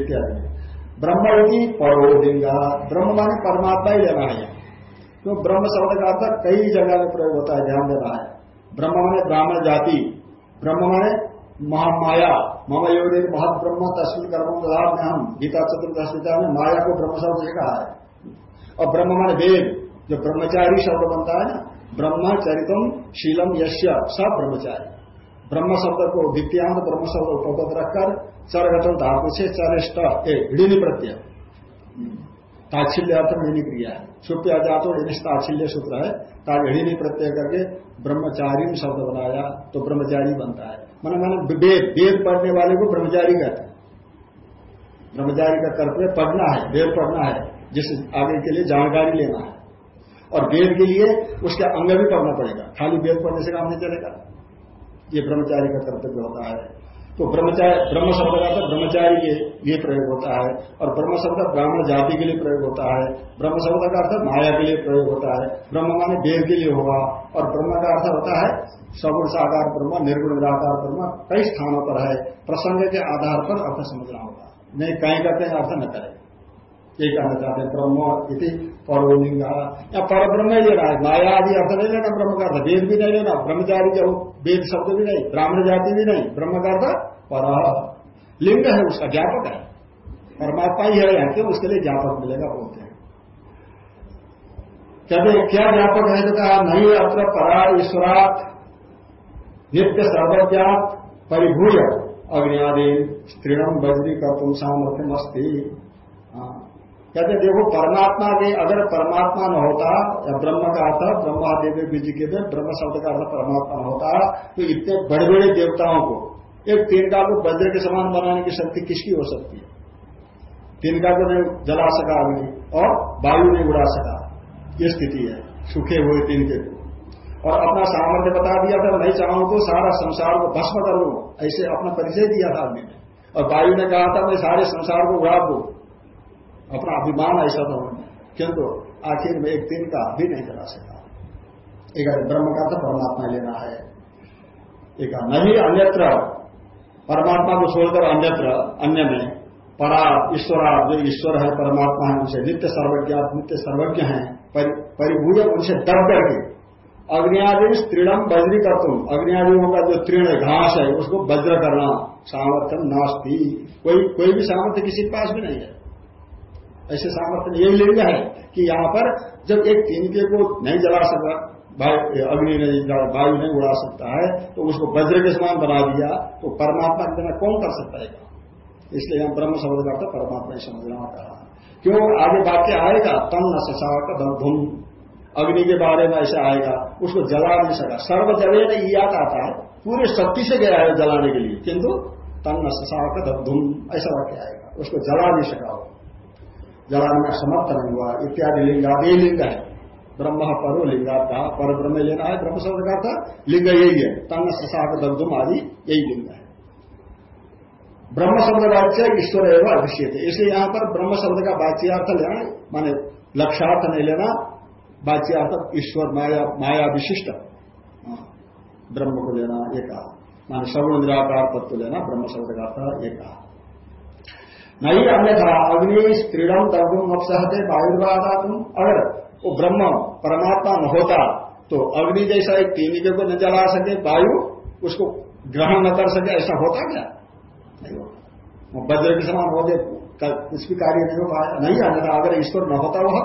इत्यादि। ब्रह्म यदि परोलिंगा ब्रह्म माने परमात्मा ही लेना है। तो ब्रह्म शब्द का अर्थ कई जगह में प्रयोग होता है, ध्यान देना है। ब्रह्म माने ब्राह्मण जाति, ब्रह्म माने महामाया। मम योग महत ब्रह्म तस्वीर कर्म में हम गीता चतुर्दश में माया को ब्रह्म शब्द से कहा है। और ब्रह्म मान वेद, जो ब्रह्मचारी शब्द बनता है ना ब्रह्मचरितम शीलम यश्य सब ब्रह्मचारी। ब्रह्म शब्द को द्वितीयांत ब्रह्म शब्द उपगत रखकर चरगतम धातु से चरिष्ट ऋणी प्रत्यय। ताच्छिल्य अर्थ में ऋणी क्रिया। है सुप्य जातो ताच्छिल्य सूत्र है। ताकि ऋणी प्रत्यय करके ब्रह्मचारी शब्द बनाया तो ब्रह्मचारी बनता है। मन मैंने वेद वेद पढ़ने वाले को ब्रह्मचारी कहते हैं। ब्रह्मचारी का कर्तव्य पढ़ना है वेद पढ़ना है, जिस आगे के लिए जानकारी लेना है। और वेद के लिए उसके अंग भी पढ़ना पड़ेगा। खाली वेद पढ़ने से काम नहीं चलेगा। ये ब्रह्मचारी का कर्तव्य होता है। तो ब्रह्मचारी, ब्रह्म शब्द का तो ब्रह्मचारी के लिए प्रयोग होता है और ब्रह्म शब्द ब्राह्मण जाति के लिए प्रयोग होता है। ब्रह्म शब्द का अर्थ माया के लिए प्रयोग होता है। ब्रह्म माने वेद के लिए होगा और ब्रह्म का अर्थ होता है सगुण साकार ब्रह्म, निर्गुण निराकार ब्रह्म, कई स्थानों पर है। प्रसंग के आधार पर अर्थ समझना होगा। नहीं, कहीं का कहीं अर्थ न करें। ये कहना चाहते हैं, ब्रह्म इति परोलिंग या पर ब्रह्म ही लेना है माया आदि अर्थ नहीं लेना ब्रह्म का अर्थ, वेद भी नहीं लेना, ब्रह्मचारी जो वेद शब्द भी नहीं, ब्राह्मण जाति भी नहीं, ब्रह्म का अर्थ पर लिंग है, उसका ज्ञापक है। परमात्मा ही है यहाँ क्यों? उसके लिए ज्ञापक मिलेगा, बोलते हैं। कहते क्या ज्ञापक है? तो कहा, नहीं अत्र परा ईश्वरात नित्य सर्वज्ञात, परिभूय अग्नियादि स्त्रीणम बजरी का तुम सामर्थ्यम अस्ती कहते देखो, परमात्मा के अगर परमात्मा न होता, या ब्रह्म का अर्थ, ब्रह्मा देवी बीज के ब्रह्म शब्द का अर्थ परमात्मा होता तो इतने बड़े बड़े देवताओं को, एक तिनका को वज्र के समान बनाने की शक्ति किसकी हो सकती है? तिनका को नहीं, जला सका अग्नि और वायु नहीं उड़ा सका। ये स्थिति है, सूखे हुए तिनके को। और अपना सामर्थ्य बता दिया था नहीं चाहूँ तो सारा संसार को भस्म कर लू, ऐसे अपना परिचय दिया था आदमी ने। और वायु ने कहा था, मैं सारे संसार को उड़ा दू। अपना अभिमान ऐसा उन्होंने किंतु आखिर में एक दिन का भी नहीं चला सका एक ब्रह्म का तो परमात्मा लेना है। एक नहीं, अन्यत्र। परमात्मा को छोड़कर अन्यत्र, अन्य में। परा, ईश्वरा, जो ईश्वर है, परमात्मा है, उनसे नित्य सर्वज्ञ नित्य सर्वज्ञ है। परिभूय, उनसे डर करके अग्नियादि स्त्रीणम बज्री कर तुम अग्नियादियों का जो तृण घास है, उसको वज्र करना सामर्थ्य नास्ती। कोई कोई भी सामर्थ्य किसी के पास भी नहीं है। ऐसे सामर्थ्य यही लिंग है कि यहाँ पर जब एक तिनके को नहीं जला सकता अग्नि नहीं वायु नहीं उड़ा सकता है तो उसको वज्र के समान बना दिया तो परमात्मा के बिना कौन कर सकता है? इसलिए हम ब्रह्म समझ शब्द का परमात्मा ही समझना कहा क्यों? आगे वाक्य आएगा तम न ससा का धूम अग्नि के बारे में ऐसा आएगा, उसको जला नहीं सका सर्व जले ने याद आता है, पूरे शक्ति से गया है जलाने के लिए। किंतु तन न ससा का धूम ऐसा वाक्य आएगा। उसको जला नहीं सका जलाने में असमर्थ नहीं हुआ इत्यादि लिंगाद ये लिंग है। ब्रह्म परो कहा पर ब्रह्म लेना है ब्रह्म शब्द का था लिंग यही है। तंग ससाक दग्धुम आदि यही लिंग है। ब्रह्म शब्द वाच्य ईश्वर एवं अभिषेक। है इसलिए यहाँ पर ब्रह्म शब्द का वाच्यार्थ लेना माने लक्ष्यार्थ नहीं लेना वाच्यार्थ ईश्वर माया माया विशिष्ट। हाँ, ब्रह्म को लेना एक कहा। माने सगुण निराकार तत्व लेना ब्रह्म शब्द का अर्थ ये कहा। नहीं अन्यथा, अग्नि स्त्रीडम दग्धुम अपसहते वायुर्वादा तुम अगर वो ब्रह्म, परमात्मा न होता तो अग्नि जैसा एक तीनिके को न जला सके, वायु उसको ग्रहण न कर सके, ऐसा होता क्या? नहीं होता। वज्र के समान हो गए भी कार्य नहीं हो पाया नहीं, अन्यथा, अगर ईश्वर न होता वह,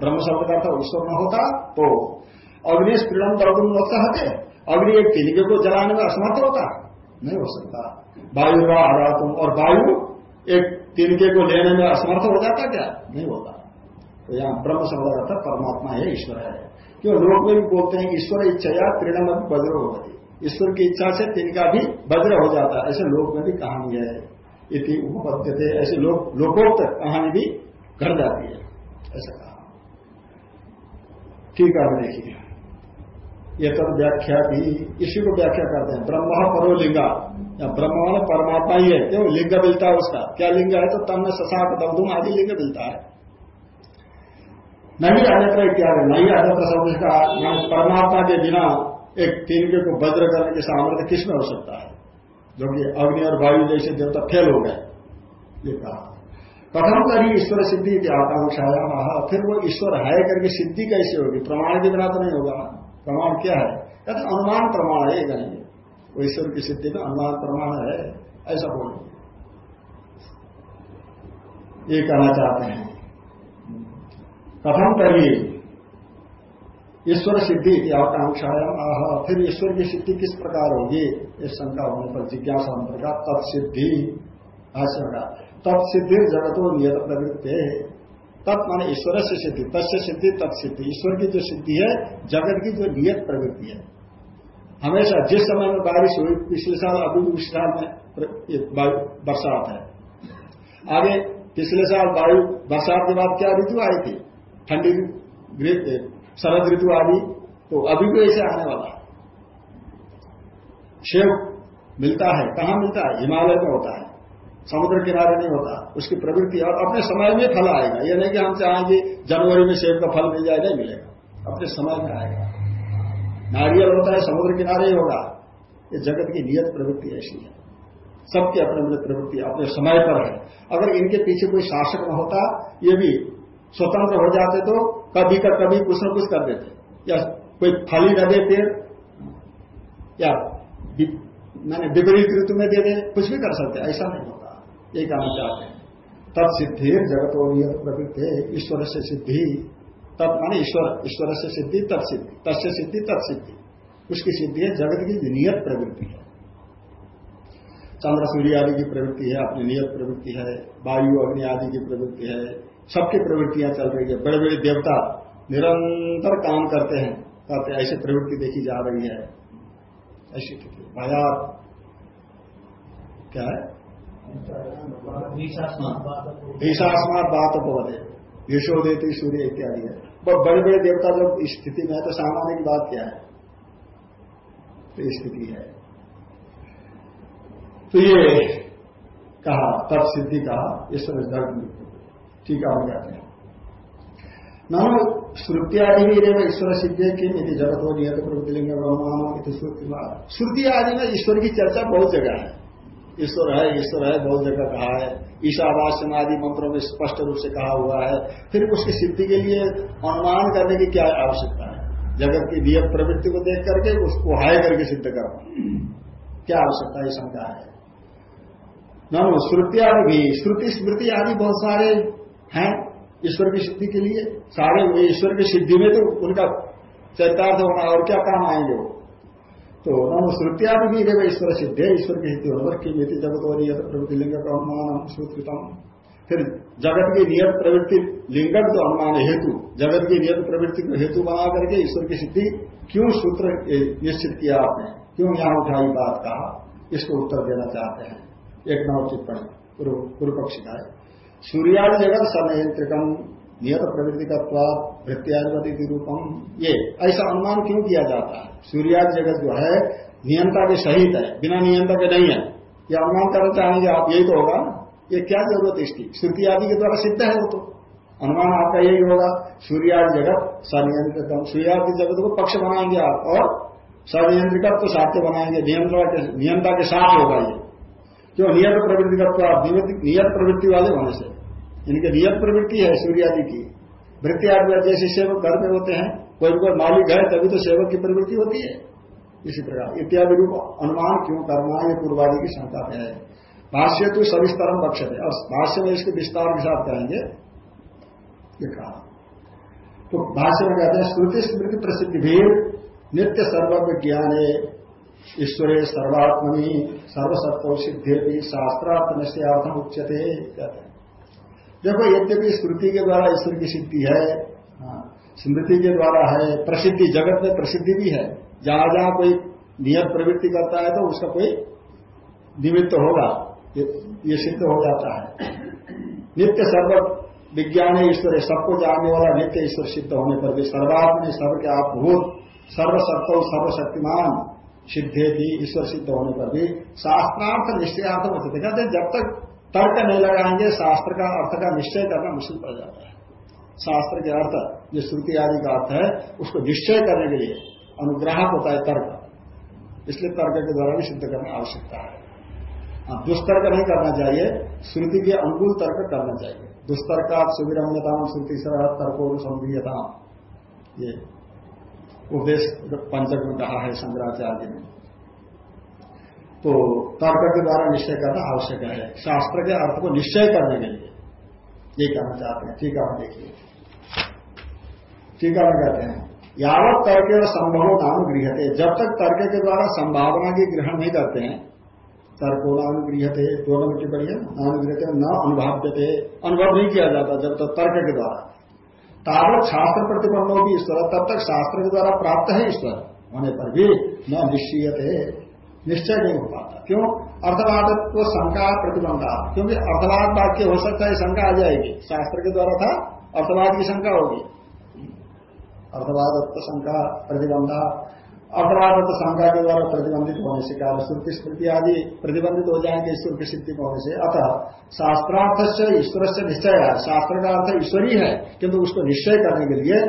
ब्रह्म शब्द का था ईश्वर न होता तो अग्नि स्त्रीडम दग्धुम अपसहते। अग्नि एक तीनिके को जलाने में असमर्थ होता। नहीं हो सकता। वायु का आधा तुम और वायु एक तिनके को लेने में असमर्थ हो जाता क्या? नहीं होता। तो यहाँ ब्रह्म शब्द जाता परमात्मा है ईश्वर है। क्यों? लोग में भी बोलते हैं, ईश्वर इच्छा या त्रिणम वज्र होती ईश्वर की इच्छा से तिनका भी वज्र हो जाता है। ऐसे लोक में भी कहानी है। इति उपपद्य थे ऐसे लोग, लोकोक्त कहानी भी घट जाती है। ऐसा कहा। ठीक है देखिए। तब व्याख्या भी इसी को व्याख्या करते हैं। ब्रह्म परो लिंगा। या ब्रह्म परमात्मा ही है। क्यों? लिंग मिलता है उसका। क्या लिंग है? तो तम में शशाक दमधुम आदि लिंग मिलता है। नहीं अन्यत्र इत्यादि। नहीं अन्यत्र परमात्मा के बिना एक तिनके को वज्र करने के सामर्थ्य किसमें हो सकता है? जो कि अग्नि और वायु जैसे देवता फेल हो गए। ये कहा। प्रथम करी ईश्वर सिद्धि की आकांक्षाया महा फिर वो ईश्वर है करके सिद्धि कैसे होगी? प्रमाण के बिना तो नहीं होगा। प्रमाण क्या है? कहते अनुमान प्रमाण है नहीं वो ईश्वर की सिद्धि में अनुमान प्रमाण है। ऐसा बोलेंगे ये कहना चाहते हैं। कथम करिए ईश्वर सिद्धि की आकांक्षाया, आह, फिर ईश्वर की सिद्धि किस प्रकार होगी? इस शंका होने पर जिज्ञासा होने पर तत्सिद्धि। भाष्य का तत्सिद्धि जगतो नियत प्रवृत्ति। तत् माने ईश्वर से सिद्धि, तस्य सिद्धि तत्सिद्धि ईश्वर की जो सिद्धि है, जगत की जो नियत प्रवृत्ति है। हमेशा जिस समय में बारिश हुई, पिछले साल अभी उस साल में बरसात है। आगे पिछले साल वायु बरसात के बाद क्या ऋतु आई थी? ठंडी शरद ऋतु आदि तो अभी भी ऐसे आने वाला है। शेव मिलता है। कहाँ मिलता है? हिमालय में होता है। समुद्र किनारे नहीं होता उसकी प्रवृत्ति और अपने समय में फल आएगा। यह नहीं कि हम चाहेंगे जनवरी में सेब का फल मिल जाए, नहीं मिलेगा। अपने समय में आएगा। नारियल होता है, समुद्र किनारे ही होगा। ये जगत की नियत प्रवृत्ति ऐसी है। सबकी अपने अपने प्रवृत्ति, अपने समय पर है। अगर इनके पीछे कोई शासक न होता, ये भी स्वतंत्र हो जाते तो कभी का कभी कुछ न कुछ कर देते। या कोई फली न दे पेड़, या मैंने विपरीत ऋतु में दे दे, कुछ भी कर सकते ऐसा नहीं ये कहना चाहते हैं। तब सिद्धि जगत प्रवृत्ति ईश्वर से सिद्धि। तब माने ईश्वर ईश्वर से सिद्धि तब सिद्धि। तस्य सिद्धि तब सिद्धि। उसकी सिद्धि है जगत की नियत प्रवृत्ति है। चंद्र सूर्य आदि की प्रवृत्ति है, अपनी नियत प्रवृत्ति है। वायु, अग्नि आदि की प्रवृत्ति है। सबकी प्रवृत्तियाँ चल रही है। बड़े बड़े देवता निरंतर काम करते हैं। कहते ऐसी प्रवृत्ति देखी जा रही है। ऐसी भयात क्या है? ईशास्मात बात उपवधे यशोदेती सूर्य इत्यादि है। बहुत बड़े बड़े देवता जब इस स्थिति में है तो सामान्य की बात क्या है? तो स्थिति है। तो ये कहा तब सिद्धि कहा ईश्वर ठीक है कहते हैं। नाम श्रुति आदि भी रेव ईश्वर सिद्धि की यदि जगत हो, नियत प्रवृत्तिलिंग श्रुति आदि में ईश्वर की चर्चा बहुत जगह है। ईश्वर है ईश्वर है बहुत जगह कहा है। ईशावास्यम आदि मंत्रों में स्पष्ट रूप से कहा हुआ है। फिर उसकी सिद्धि के लिए अनुमान करने की क्या आवश्यकता है? जगत की नियत प्रवृत्ति को देख करके उसको हाय करके सिद्ध करो क्या आवश्यकता है शंका है। न श्रुति भी, श्रुति, स्मृति आदि बहुत सारे हैं ईश्वर की सिद्धि के लिए। सारे ईश्वर की सिद्धि में तो उनका चरितार्थ होना और क्या काम आएँगे? वो तो नम श्रुतिया भी देव ईश्वर सिद्ध, ईश्वर की सिद्धि होने पर की जगत और प्रवृत्ति लिंग का अनुमान श्रुतम फिर जगत की नियत प्रवृत्ति लिंगक तो अनुमान हेतु। जगत की नियत प्रवृत्ति को हेतु बना करके ईश्वर की सिद्धि क्यों सूत्र निश्चित किया आपने क्यों यहाँ उठाई बात कहा? इसको उत्तर देना चाहते हैं। एक नौ टिप्पणी। पूर्व पक्षी का है। सूर्यादि जगत सनियंत्रिकम नियत प्रवृत्ति का वृत्तियाधिपति रूपम ये, ऐसा अनुमान क्यों किया जाता है? सूर्यादि जगत जो है, नियंता के सहित है, बिना नियंता के नहीं है। ये अनुमान करना चाहेंगे आप, यही तो होगा। ये क्या ज़रूरत है इसकी? श्रुति आदि के द्वारा सिद्ध है वो तो। अनुमान आपका यही होगा। सूर्यादि जगत सनियंत्रिकम सूर्यादि जगत को पक्ष बनाएँगे आप, और सनियंत्रिक तो साध्य बनाएँगे। नियंता के साथ होगा ये। क्यों नियत प्रवृत्ति का नियत प्रवृत्ति वाले होने से। इनके नियत प्रवृत्ति है सूर्य आदि की, वृत्ति आदि जैसे सेवक घर में होते हैं, कोई कोई मालिक है, तभी तो सेवक की प्रवृत्ति होती है। इसी प्रकार इत्यादि रूप अनुमान क्यों करना ये पूर्वादि की क्षमता में है। भाष्य तो सविस्तर पक्ष है और भाष्य में इसके विस्तार के साथ कहेंगे ये कहा। तो भाष्य में कहते हैं, श्रुति स्मृति प्रसिद्धि भी नित्य सर्वज्ञ ज्ञान है ईश्वरे सर्वात्मनि सर्वसत्व सिद्धि भी शास्त्रार्थ निश्चयार्थम उच्चते कहते हैं। देखो यद्यपि स्मृति के द्वारा ईश्वर की सिद्धि है हाँ, स्मृति के द्वारा है प्रसिद्धि जगत में प्रसिद्धि भी है जहाँ जहाँ कोई नियत प्रवृत्ति करता है तो उसका कोई निमित्त होगा ये सिद्ध हो जाता है। नित्य सर्व विज्ञान ईश्वर है सबको जानने वाला नित्य ईश्वर सिद्ध होने पर भी सर्वात्म सर्व के आप भूत सर्वसत्व सर्वशक्तिमान सिद्धे भी ईश्वर सिद्ध होने पर भी शास्त्रार्थ निश्चयार्थ होते। कहते जब तक तर्क नहीं लगाएँगे शास्त्र का अर्थ का निश्चय करना मुश्किल पड़ जाता है। शास्त्र के अर्थ जो श्रुति आदि का अर्थ है उसको निश्चय करने के लिए अनुग्राहक होता है तर्क। इसलिए तर्क के द्वारा भी सिद्ध करना आवश्यकता है। हाँ, दुष्तर्क नहीं करना चाहिए श्रुति के अनुकूल तर्क करना चाहिए। दुष्तर्क सुविरम्यता श्रुति से तर्को संवीयता ये उपदेश पंचक में कहा है शंकराचार्य ने। तो तर्क के द्वारा निश्चय करना आवश्यक है। शास्त्र के अर्थ को निश्चय करने के लिए। ये कहना चाहते हैं। ठीक है देखिए। ठीक है कहते हैं। यावत तर्क और संभव नाम गृह जब तक तर्क के द्वारा संभावना की ग्रहण नहीं करते हैं, तर्को नानुगृह थे दोनों में टिप्पणी है नानुगृह थे न अनुभाव्य थे अनुभव नहीं किया जाता जब तक तर्क के द्वारा। तावत शास्त्र प्रतिबंधों की ईश्वर, तब तक शास्त्र के द्वारा प्राप्त है ईश्वर। होने पर भी न निश्चय थे निश्चय नहीं हो पाता। क्यों? अर्थवाद को शंका प्रतिबंधा क्योंकि अर्थवाद वाक्य हो सकता है, शंका आ जाएगी। शास्त्र के द्वारा था अर्थवाद की शंका होगी। अर्थवाद शंका, प्रतिबंधा। अपराध शंका के द्वारा प्रतिबंधित होने से कारण श्रुति स्मृति आदि प्रतिबंधित हो जाएँगे ईश्वर की सिद्धि होने से। अतः शास्त्रार्थ से ईश्वर से निश्चय है। शास्त्र का अर्थ ईश्वरी है, किंतु उसको निश्चय करने के लिए,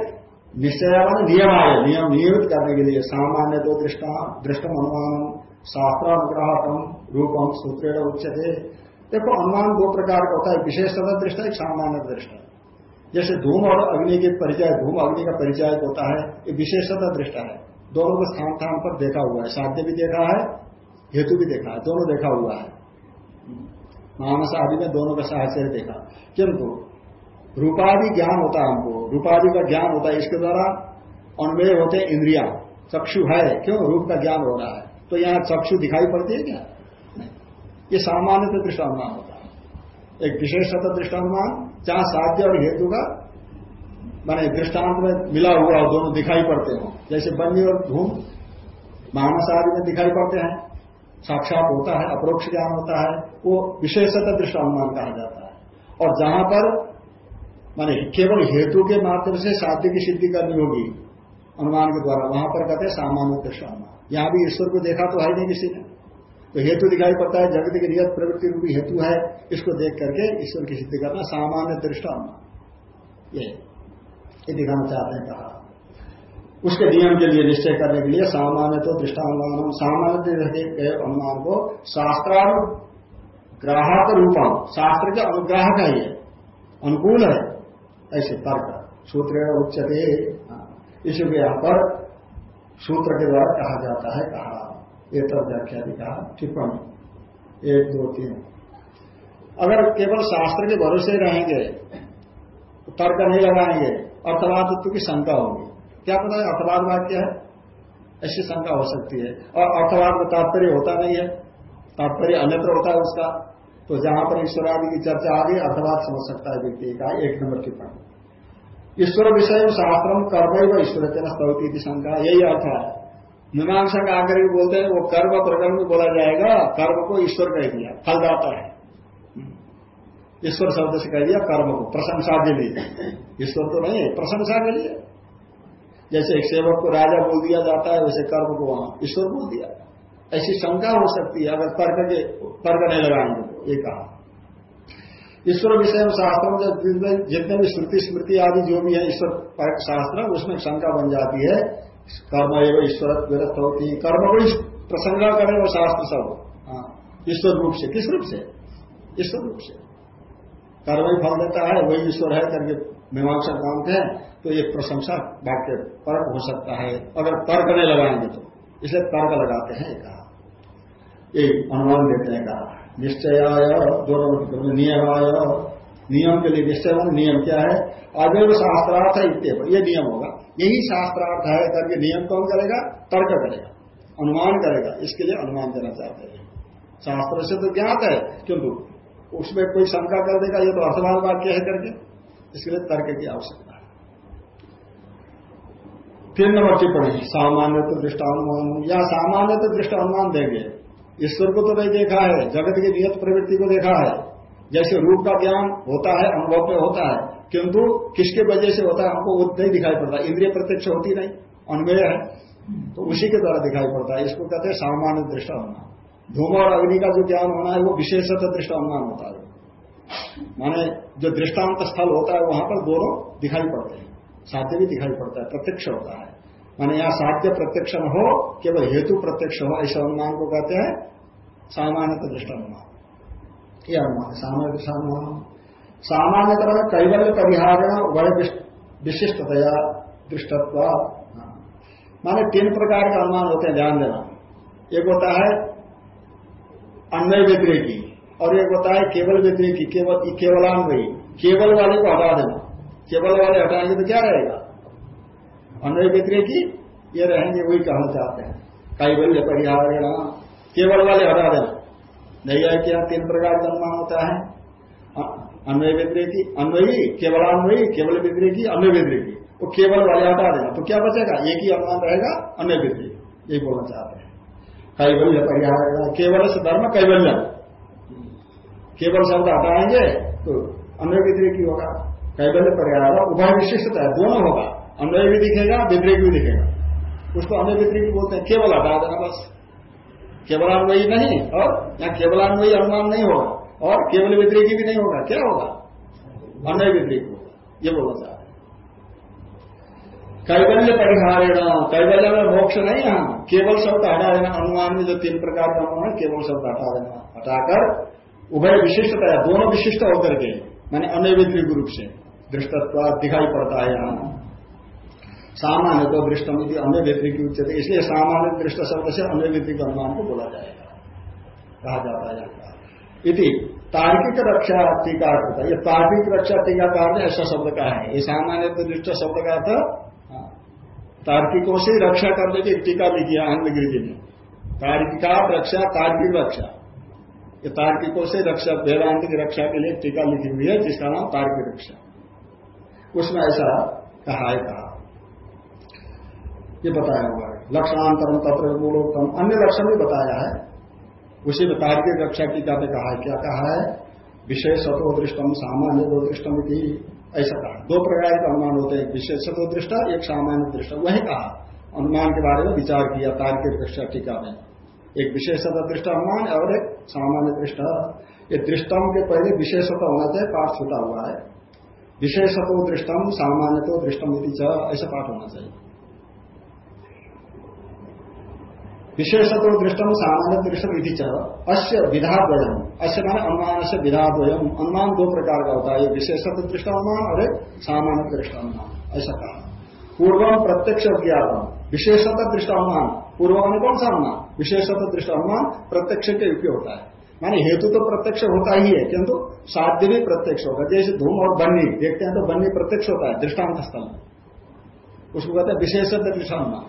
निश्चय नियम आए नियम नियमित करने के लिए सामान्य तो दृष्टा दृष्टम अनुमान शास्त्रानुग्राहकम रूपम सूत्र उच्चते देखो अनुमान दो प्रकार का होता है। विशेषता दृष्टा एक सामान्य दृष्टा। जैसे धूम और अग्नि के परिचय, धूम अग्नि का परिचय होता है, ये विशेषता दृष्टा है। दोनों को स्थान स्थान पर देखा हुआ है। साध्य भी देखा है, हेतु भी देखा है। दोनों देखा हुआ है। मानस आदि में दोनों का साहचर्य देखा। किंतु रूपादि ज्ञान होता है हमको। रूपादि का ज्ञान होता है, इसके द्वारा अन्वय होते हैं इंद्रिया। चक्षु है, क्यों? रूप का ज्ञान हो रहा है। तो यहाँ चक्षु दिखाई पड़ती है क्या? ये सामान्य दृष्टानुमान होता है। एक विशेष दृष्टानुमान, जहाँ साध्य और हेतु का, माने दृष्टांत में मिला हुआ हो, दोनों दिखाई पड़ते हो। जैसे बन्नी और धूम महानसादि में दिखाई पड़ते हैं। साक्षात होता है, अप्रोक्ष ज्ञान होता है, वो विशेषतः दृष्टानुमान कहा जाता है। और जहाँ पर, माने केवल हेतु के माध्यम से साध्य की सिद्धि करनी होगी, अनुमान के द्वारा, वहाँ पर कहते हैं सामान्य दृष्ट अनुमान यहाँ भी ईश्वर को देखा तो है नहीं किसी ने। तो हेतु दिखाई पड़ता है, जगत की नियत प्रवृत्ति रूपी हेतु है, इसको देख करके ईश्वर की सिद्धि करना सामान्य दृष्टा ये ये दिखाना चाहते हैं कहा। उसके नियम के लिए निश्चय करने के लिए सामान्य तो दृष्टानुमान सामान्य अनुमान को शास्त्रानु ग्राहक रूपम, शास्त्र के अनुग्राहक है ये। अनुकूल है, ऐसे तर्क। सूत्र उच्चते इसलिए यहाँ पर सूत्र के द्वारा कहा जाता है, कहा। एक तरफ़ व्याख्या भी कहा। टिप्पणी। एक, दो, तीन। अगर केवल शास्त्र के भरोसे रहेंगे तो तर्क नहीं लगाएँगे, अर्थवादत्व की शंका होगी। क्या पता है अर्थवाद वाक्य है? ऐसी शंका हो सकती है। और अर्थवाद में तात्पर्य होता नहीं है। तात्पर्य अन्यत्र होता है उसका। तो जहाँ पर ईश्वर आदि की चर्चा आ गई अर्थवाद समझ सकता है व्यक्ति का। एक नंबर टिप्पणी। ईश्वर विषय शास्त्रम कर्म व ईश्वर तेना स्तवती की शंका यही अर्थ है। मीमांसा का आकर बोलते हैं, वो कर्म प्रकरण में बोला जाएगा, कर्म को ईश्वर कह दिया, फलदाता है। ईश्वर शब्द से कह दिया, कर्म को, प्रशंसा के लिए। ईश्वर तो नहीं है, प्रशंसा के लिए। जैसे एक सेवक को राजा बोल दिया जाता है, वैसे कर्म को वहाँ ईश्वर बोल दिया। ऐसी शंका हो सकती है, अगर तर्क के तर्क नहीं लगाएँगे तो ये कहा। ईश्वर विषय में शास्त्र में जितने भी श्रुति, स्मृति आदि जो भी है ईश्वर शास्त्र, उसमें शंका बन जाती है। कर्म एवं ईश्वर विरत होती है। कर्म को प्रसंगा करे वो शास्त्र सब। हाँ ईश्वर रूप से, किस रूप से? ईश्वर रूप से। कर्म ही फल देता है, वही ईश्वर है करके मीमांसा मानते हैं तो ये प्रशंसा वाक्य तर्क हो सकता है। अगर तर्क नहीं लगाएँगे तो। इसलिए तर्क लगाते हैं कहा। ये अनुमान देते हैं, कहा। निश्चयाय दोनों नियमाय। नियम के लिए निश्चय मान नियम क्या है? अवैव शास्त्रार्थ है इतने पर यह नियम होगा। यही शास्त्रार्थ है करके नियम कौन करेगा? तर्क करेगा, अनुमान करेगा, इसके लिए अनुमान देना चाहते हैं। शास्त्र से तो ज्ञात है, किंतु उसमें कोई शंका कर देगा, ये तो अर्थवाद वाक्य है करके, इसके लिए तर्क की आवश्यकता है। तीन नंबर टिप्पणी, सामान्य तो दृष्टानुमान, या सामान्य तो दृष्टानुमान देंगे। ईश्वर को तो नहीं देखा है, जगत की नियत प्रवृत्ति को देखा है। जैसे रूप का ज्ञान होता है, अनुभव में होता है, किंतु किसके वजह से होता है, हमको वो नहीं दिखाई पड़ता, इंद्रिय प्रत्यक्ष होती नहीं, अनवय है। तो उसी के द्वारा दिखाई पड़ता है, इसको कहते हैं सामान्य दृष्टा होना धूम और अग्नि का जो ज्ञान होना है, वो विशेषतः दृष्टानुमान होता है। माने जो दृष्टांत स्थल होता है, वहाँ पर दोनों दिखाई पड़ते हैं, साध्य भी दिखाई पड़ता है, प्रत्यक्ष होता है। माने यहाँ साध्य प्रत्यक्ष न हो, केवल हेतु प्रत्यक्ष हो, ऐसे अनुमान को कहते हैं, सामान्य दृष्ट अनुमान। यह अनुमान सामान्य अनुमान। सामान्यतः कैवल्य परिहार उभय विशिष्टतया दृष्टत्व। माने तीन प्रकार के अनुमान होते हैं, ध्यान देना। एक होता है अन्वय व्यतिरेकी और एक होता है केवल व्यतिरेकी केवल, केवलान्वयी। केवल वाले को हटा देना। केवल वाले हटाएँगे तो क्या रहेगा? अन्वय व्यतिरेकी ये रहेंगे वही कहना चाहते हैं। कैवल्य परिहार केवल वाले हटा देना नहीं है क्या तीन प्रकार का अनुमान होता है? अन्वय व्यतिरेकी अन्वयी केवलान्वयी केवल व्यतिरेकी अन्वय व्यतिरेकी वो केवल वाले हटा देना। तो क्या बचेगा? एक ही अनुमान रहेगा अन्य व्यतिरेकी यही बोलना चाहते हैं। कैवल्य परिहार केवल से धर्म कैवल्य केवल शब्द हटाएँगे तो अन्य व्यतिरेकी होगा। कैवल्य परिहार उभय विशिष्टता है, दोनों होगा। अन्वय भी दिखेगा व्यतिरिक भी दिखेगा। उसको अन्य व्यतिरिक बोलते हैं, केवल हटा देना बस। केवलान्वयी नहीं, और यहाँ केवलान्वयी अनुमान नहीं होगा, और केवल व्यतिरिकी भी नहीं होगा। क्या होगा? अन्य व्यतिरिक होगा ये बोलना चाह कैवल्य परिहारेण, कैवल्य में मोक्ष नहीं है। केवल शब्द हटा देना अनुमान में जो तीन प्रकार का अनुमान है, केवल शब्द हटा देना हटाकर उभय विशिष्टता, दोनों विशिष्ट होकर के, मैंने अन्य रूप से दृष्टत्व दिखाई पड़ता है यहाँ। सामान्य तो दृष्टम यदि अन्य व्यक्ति की उच्चते इसलिए सामान्य दृष्ट शब्द से अन्य व्यक्ति के अनुमान को बोला जाएगा कहा जाता है जाता यदि तार्किक रक्षा टीका होता ये तार्किक रक्षा टीकाकार ने ऐसा शब्द कहा है। ये सामान्य तो दृष्ट शब्द का था हाँ। तार्किकों से रक्षा करने की टीका लिखी है आनंदगिरी ने तार्किका रक्षा, तार्किक रक्षा। ये तार्किकों से रक्षा वेदांत की रक्षा के लिए टीका लिखी हुई है, जिसका नाम तार्किक रक्षा। उसमें ऐसा कहा है कहा। ये बताया हुआ है। लक्षणांतरम तत्र मूलोत्तम अन्य लक्षण भी बताया है। उसी में तार्किक रक्षा टीका में कहा है, क्या कहा है? विशेष दृष्टम सामान्य दो दृष्टम की ऐसा कहा दो प्रकार के अनुमान होते हैं। विशेष दृष्टा एक सामान्य दृष्टा। वही कहा। अनुमान के बारे में विचार किया तार्किक रक्षा टीका में एक विशेष दृष्ट अनुमान, और एक सामान्य दृष्टा। ये दृष्टम के पहले विशेषता होना चाहिए, पाठ छूटा हुआ है। विशेषतो दृष्टम सामान्य तो दृष्टम ऐसा पाठ होना चाहिए। विशेषतो दृष्टम सामान्य दृष्टम इति अश्य विधाद्वयम। अश्य माने अनुमान से विधाद्वयम। अनुमान दो प्रकार का होता है। विशेषत्व दृष्ट अनुमान और एक सामान्य दृष्ट अनुमान ऐसा कहा। पूर्वम प्रत्यक्ष ज्ञातम विशेषता दृष्ट अनुमान पूर्व में कौन सा अनुमान? विशेषता दृष्ट अनुमान प्रत्यक्ष के उपयोग होता है। माने हेतु तो प्रत्यक्ष होता ही है, किंतु साध्य भी प्रत्यक्ष होगा। जैसे धूम और बन्नी, देखते हैं तो बन्नी प्रत्यक्ष होता है दृष्टांत स्थल उसको कहते हैं विशेषता दृष्ट अनुमान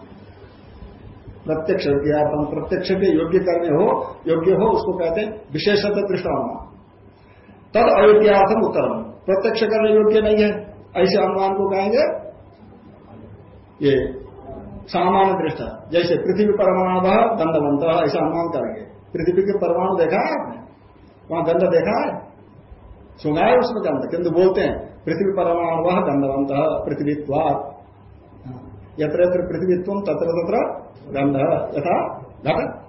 प्रत्यक्ष ज्ञापन प्रत्यक्ष के योग्य करने हो, योग्य हो, उसको कहते हैं विशेषत दृष्टानुमान तद अयोग्यार्थम उत्तरम। प्रत्यक्ष करने योग्य नहीं है। ऐसे अनुमान को कहेंगे, ये सामान्य दृष्टा। जैसे पृथ्वी परमाणु गंधवंत ऐसा अनुमान करेंगे। पृथ्वी के परमाणु देखा है आपने? वहाँ गंध देखा है? सुना है उसमें गंध किंतु बोलते हैं, पृथ्वी परमाणु गंधवंत पृथ्वीत्वाद यत्र यत्र पृथ्वीत्व तत्र तत्र गंध यथा घट।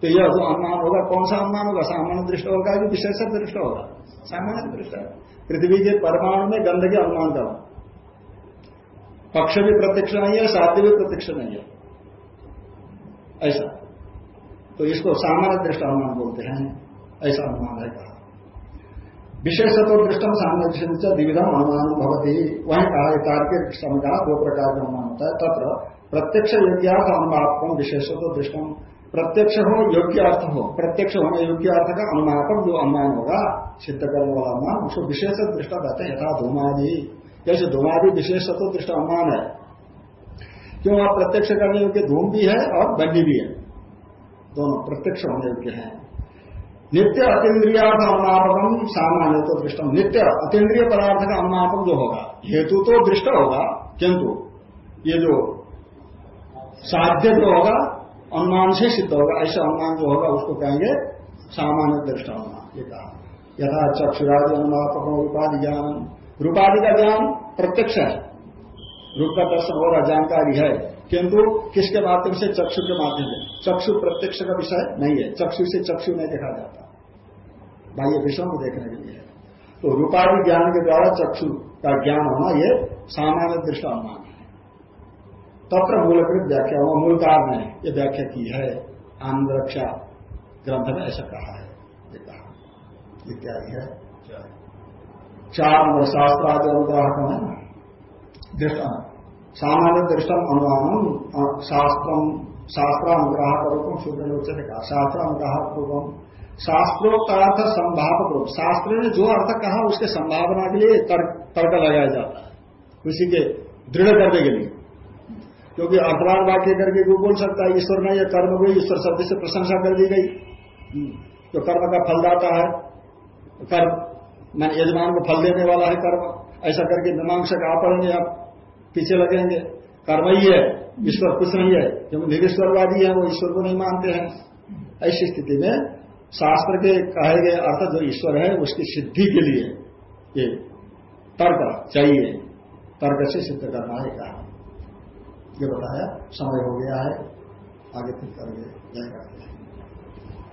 तो यह जो अनुमान होगा, कौन सा अनुमान होगा? सामान्य दृष्ट होगा कि विशेष दृष्ट होगा? सामान्य दृष्ट है। पृथ्वी के परमाणु में गंध के अनुमान करो पक्ष भी प्रत्यक्ष नहीं है, साध्य भी प्रत्यक्ष नहीं है। ऐसा। तो इसको सामान्य दृष्ट अनुमान बोलते हैं। ऐसा अनुमान है कहा। विशेषत्व दृष्टम सामान्य द्विविधम अनुमान भवती। वहीं कहा तार्किक समझा दो प्रकार का अनुमान होता है, तत्र प्रत्यक्ष योग्यार्थ अनुमापकम विशेषत्व दृष्टम प्रत्यक्ष हो योग्य अर्थ हो, प्रत्यक्ष होने योग्य अर्थ का अनुमापक जो अनुमान होगा, सिद्ध करने वाला अनुमान, उसको विशेष दृष्टा कहते हैं, यथा धूमादि। जैसे धूमादि विशेषत्व दृष्ट अनुमान है। क्यों? आप प्रत्यक्ष करने योग्य धूम भी है और बंडी भी है। दोनों प्रत्यक्ष होने योग्य है। नित्य अतीन्द्रियार्थ अनुमापकम सामान्य तो दृष्टम नित्य अतीन्द्रिय पदार्थ का अनुमापक जो होगा हेतु तो दृष्ट होगा, किंतु ये जो साध्य जो होगा, अनुमान से सिद्ध होगा, ऐसा अनुमान जो होगा, उसको कहेंगे सामान्य दृष्टा अनुमान, ये कहा। यथा चक्षुरादि अनुमापक रूपाधि ज्ञान रूपादि का ज्ञान प्रत्यक्ष है। रूप का दर्शन हो रहा जानकारी है। किंतु किसके माध्यम से? चक्षु के माध्यम से। चक्षु प्रत्यक्ष का विषय नहीं है। चक्षु से चक्षु नहीं देखा जाता। बाह्य विषयों को देखने के लिए। तो रूपादि ज्ञान के द्वारा चक्षु का ज्ञान होना ये सामान्य दृष्ट अनुमान है। तत्र मूलकृत व्याख्या वो मूलकार ने ये व्याख्या की है। आनंद रक्षा ग्रंथ में ऐसा कहा है। ये कहा। इत्यादि है? चार। नंबर शास्त्र आदि अनुग्राहक है। दृष्टा सामान्य दृष्टम अनुमान शास्त्रम शास्त्रानुग्राहक रूपम सूत्र उच्चते कहा शास्त्रानुग्राहक रूपम शास्त्रोक्तार्थ संभावक रूप शास्त्र ने जो अर्थ कहा, उसके संभावना के लिए तर्क लगाया जाता है। उसी के दृढ़ करने के लिए। क्योंकि अर्थवान वाक्य करके वो बोल सकता है, ईश्वर ने यह कर्म हुई ईश्वर शब्द से प्रशंसा कर दी गई। जो कर्म का फल दाता है, कर्म, मान, यजमान को फल देने वाला है कर्म। ऐसा करके मीमांसक आ पड़ेंगे आप। पीछे लगेंगे। कर्म ही है ईश्वर कुछ नहीं है। जो निरीश्वरवादी है, वो ईश्वर को नहीं मानते हैं। ऐसी स्थिति में शास्त्र के कहे गए अर्थ जो ईश्वर है, उसकी सिद्धि के लिए ये तर्क चाहिए। तर्क से सिद्ध करना है, कहा। ये बताया, समय हो गया है। आगे फिर करेंगे। जय करते हैं।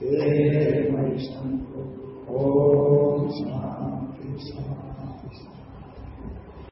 हे हरिष्ण ओ शांति शांति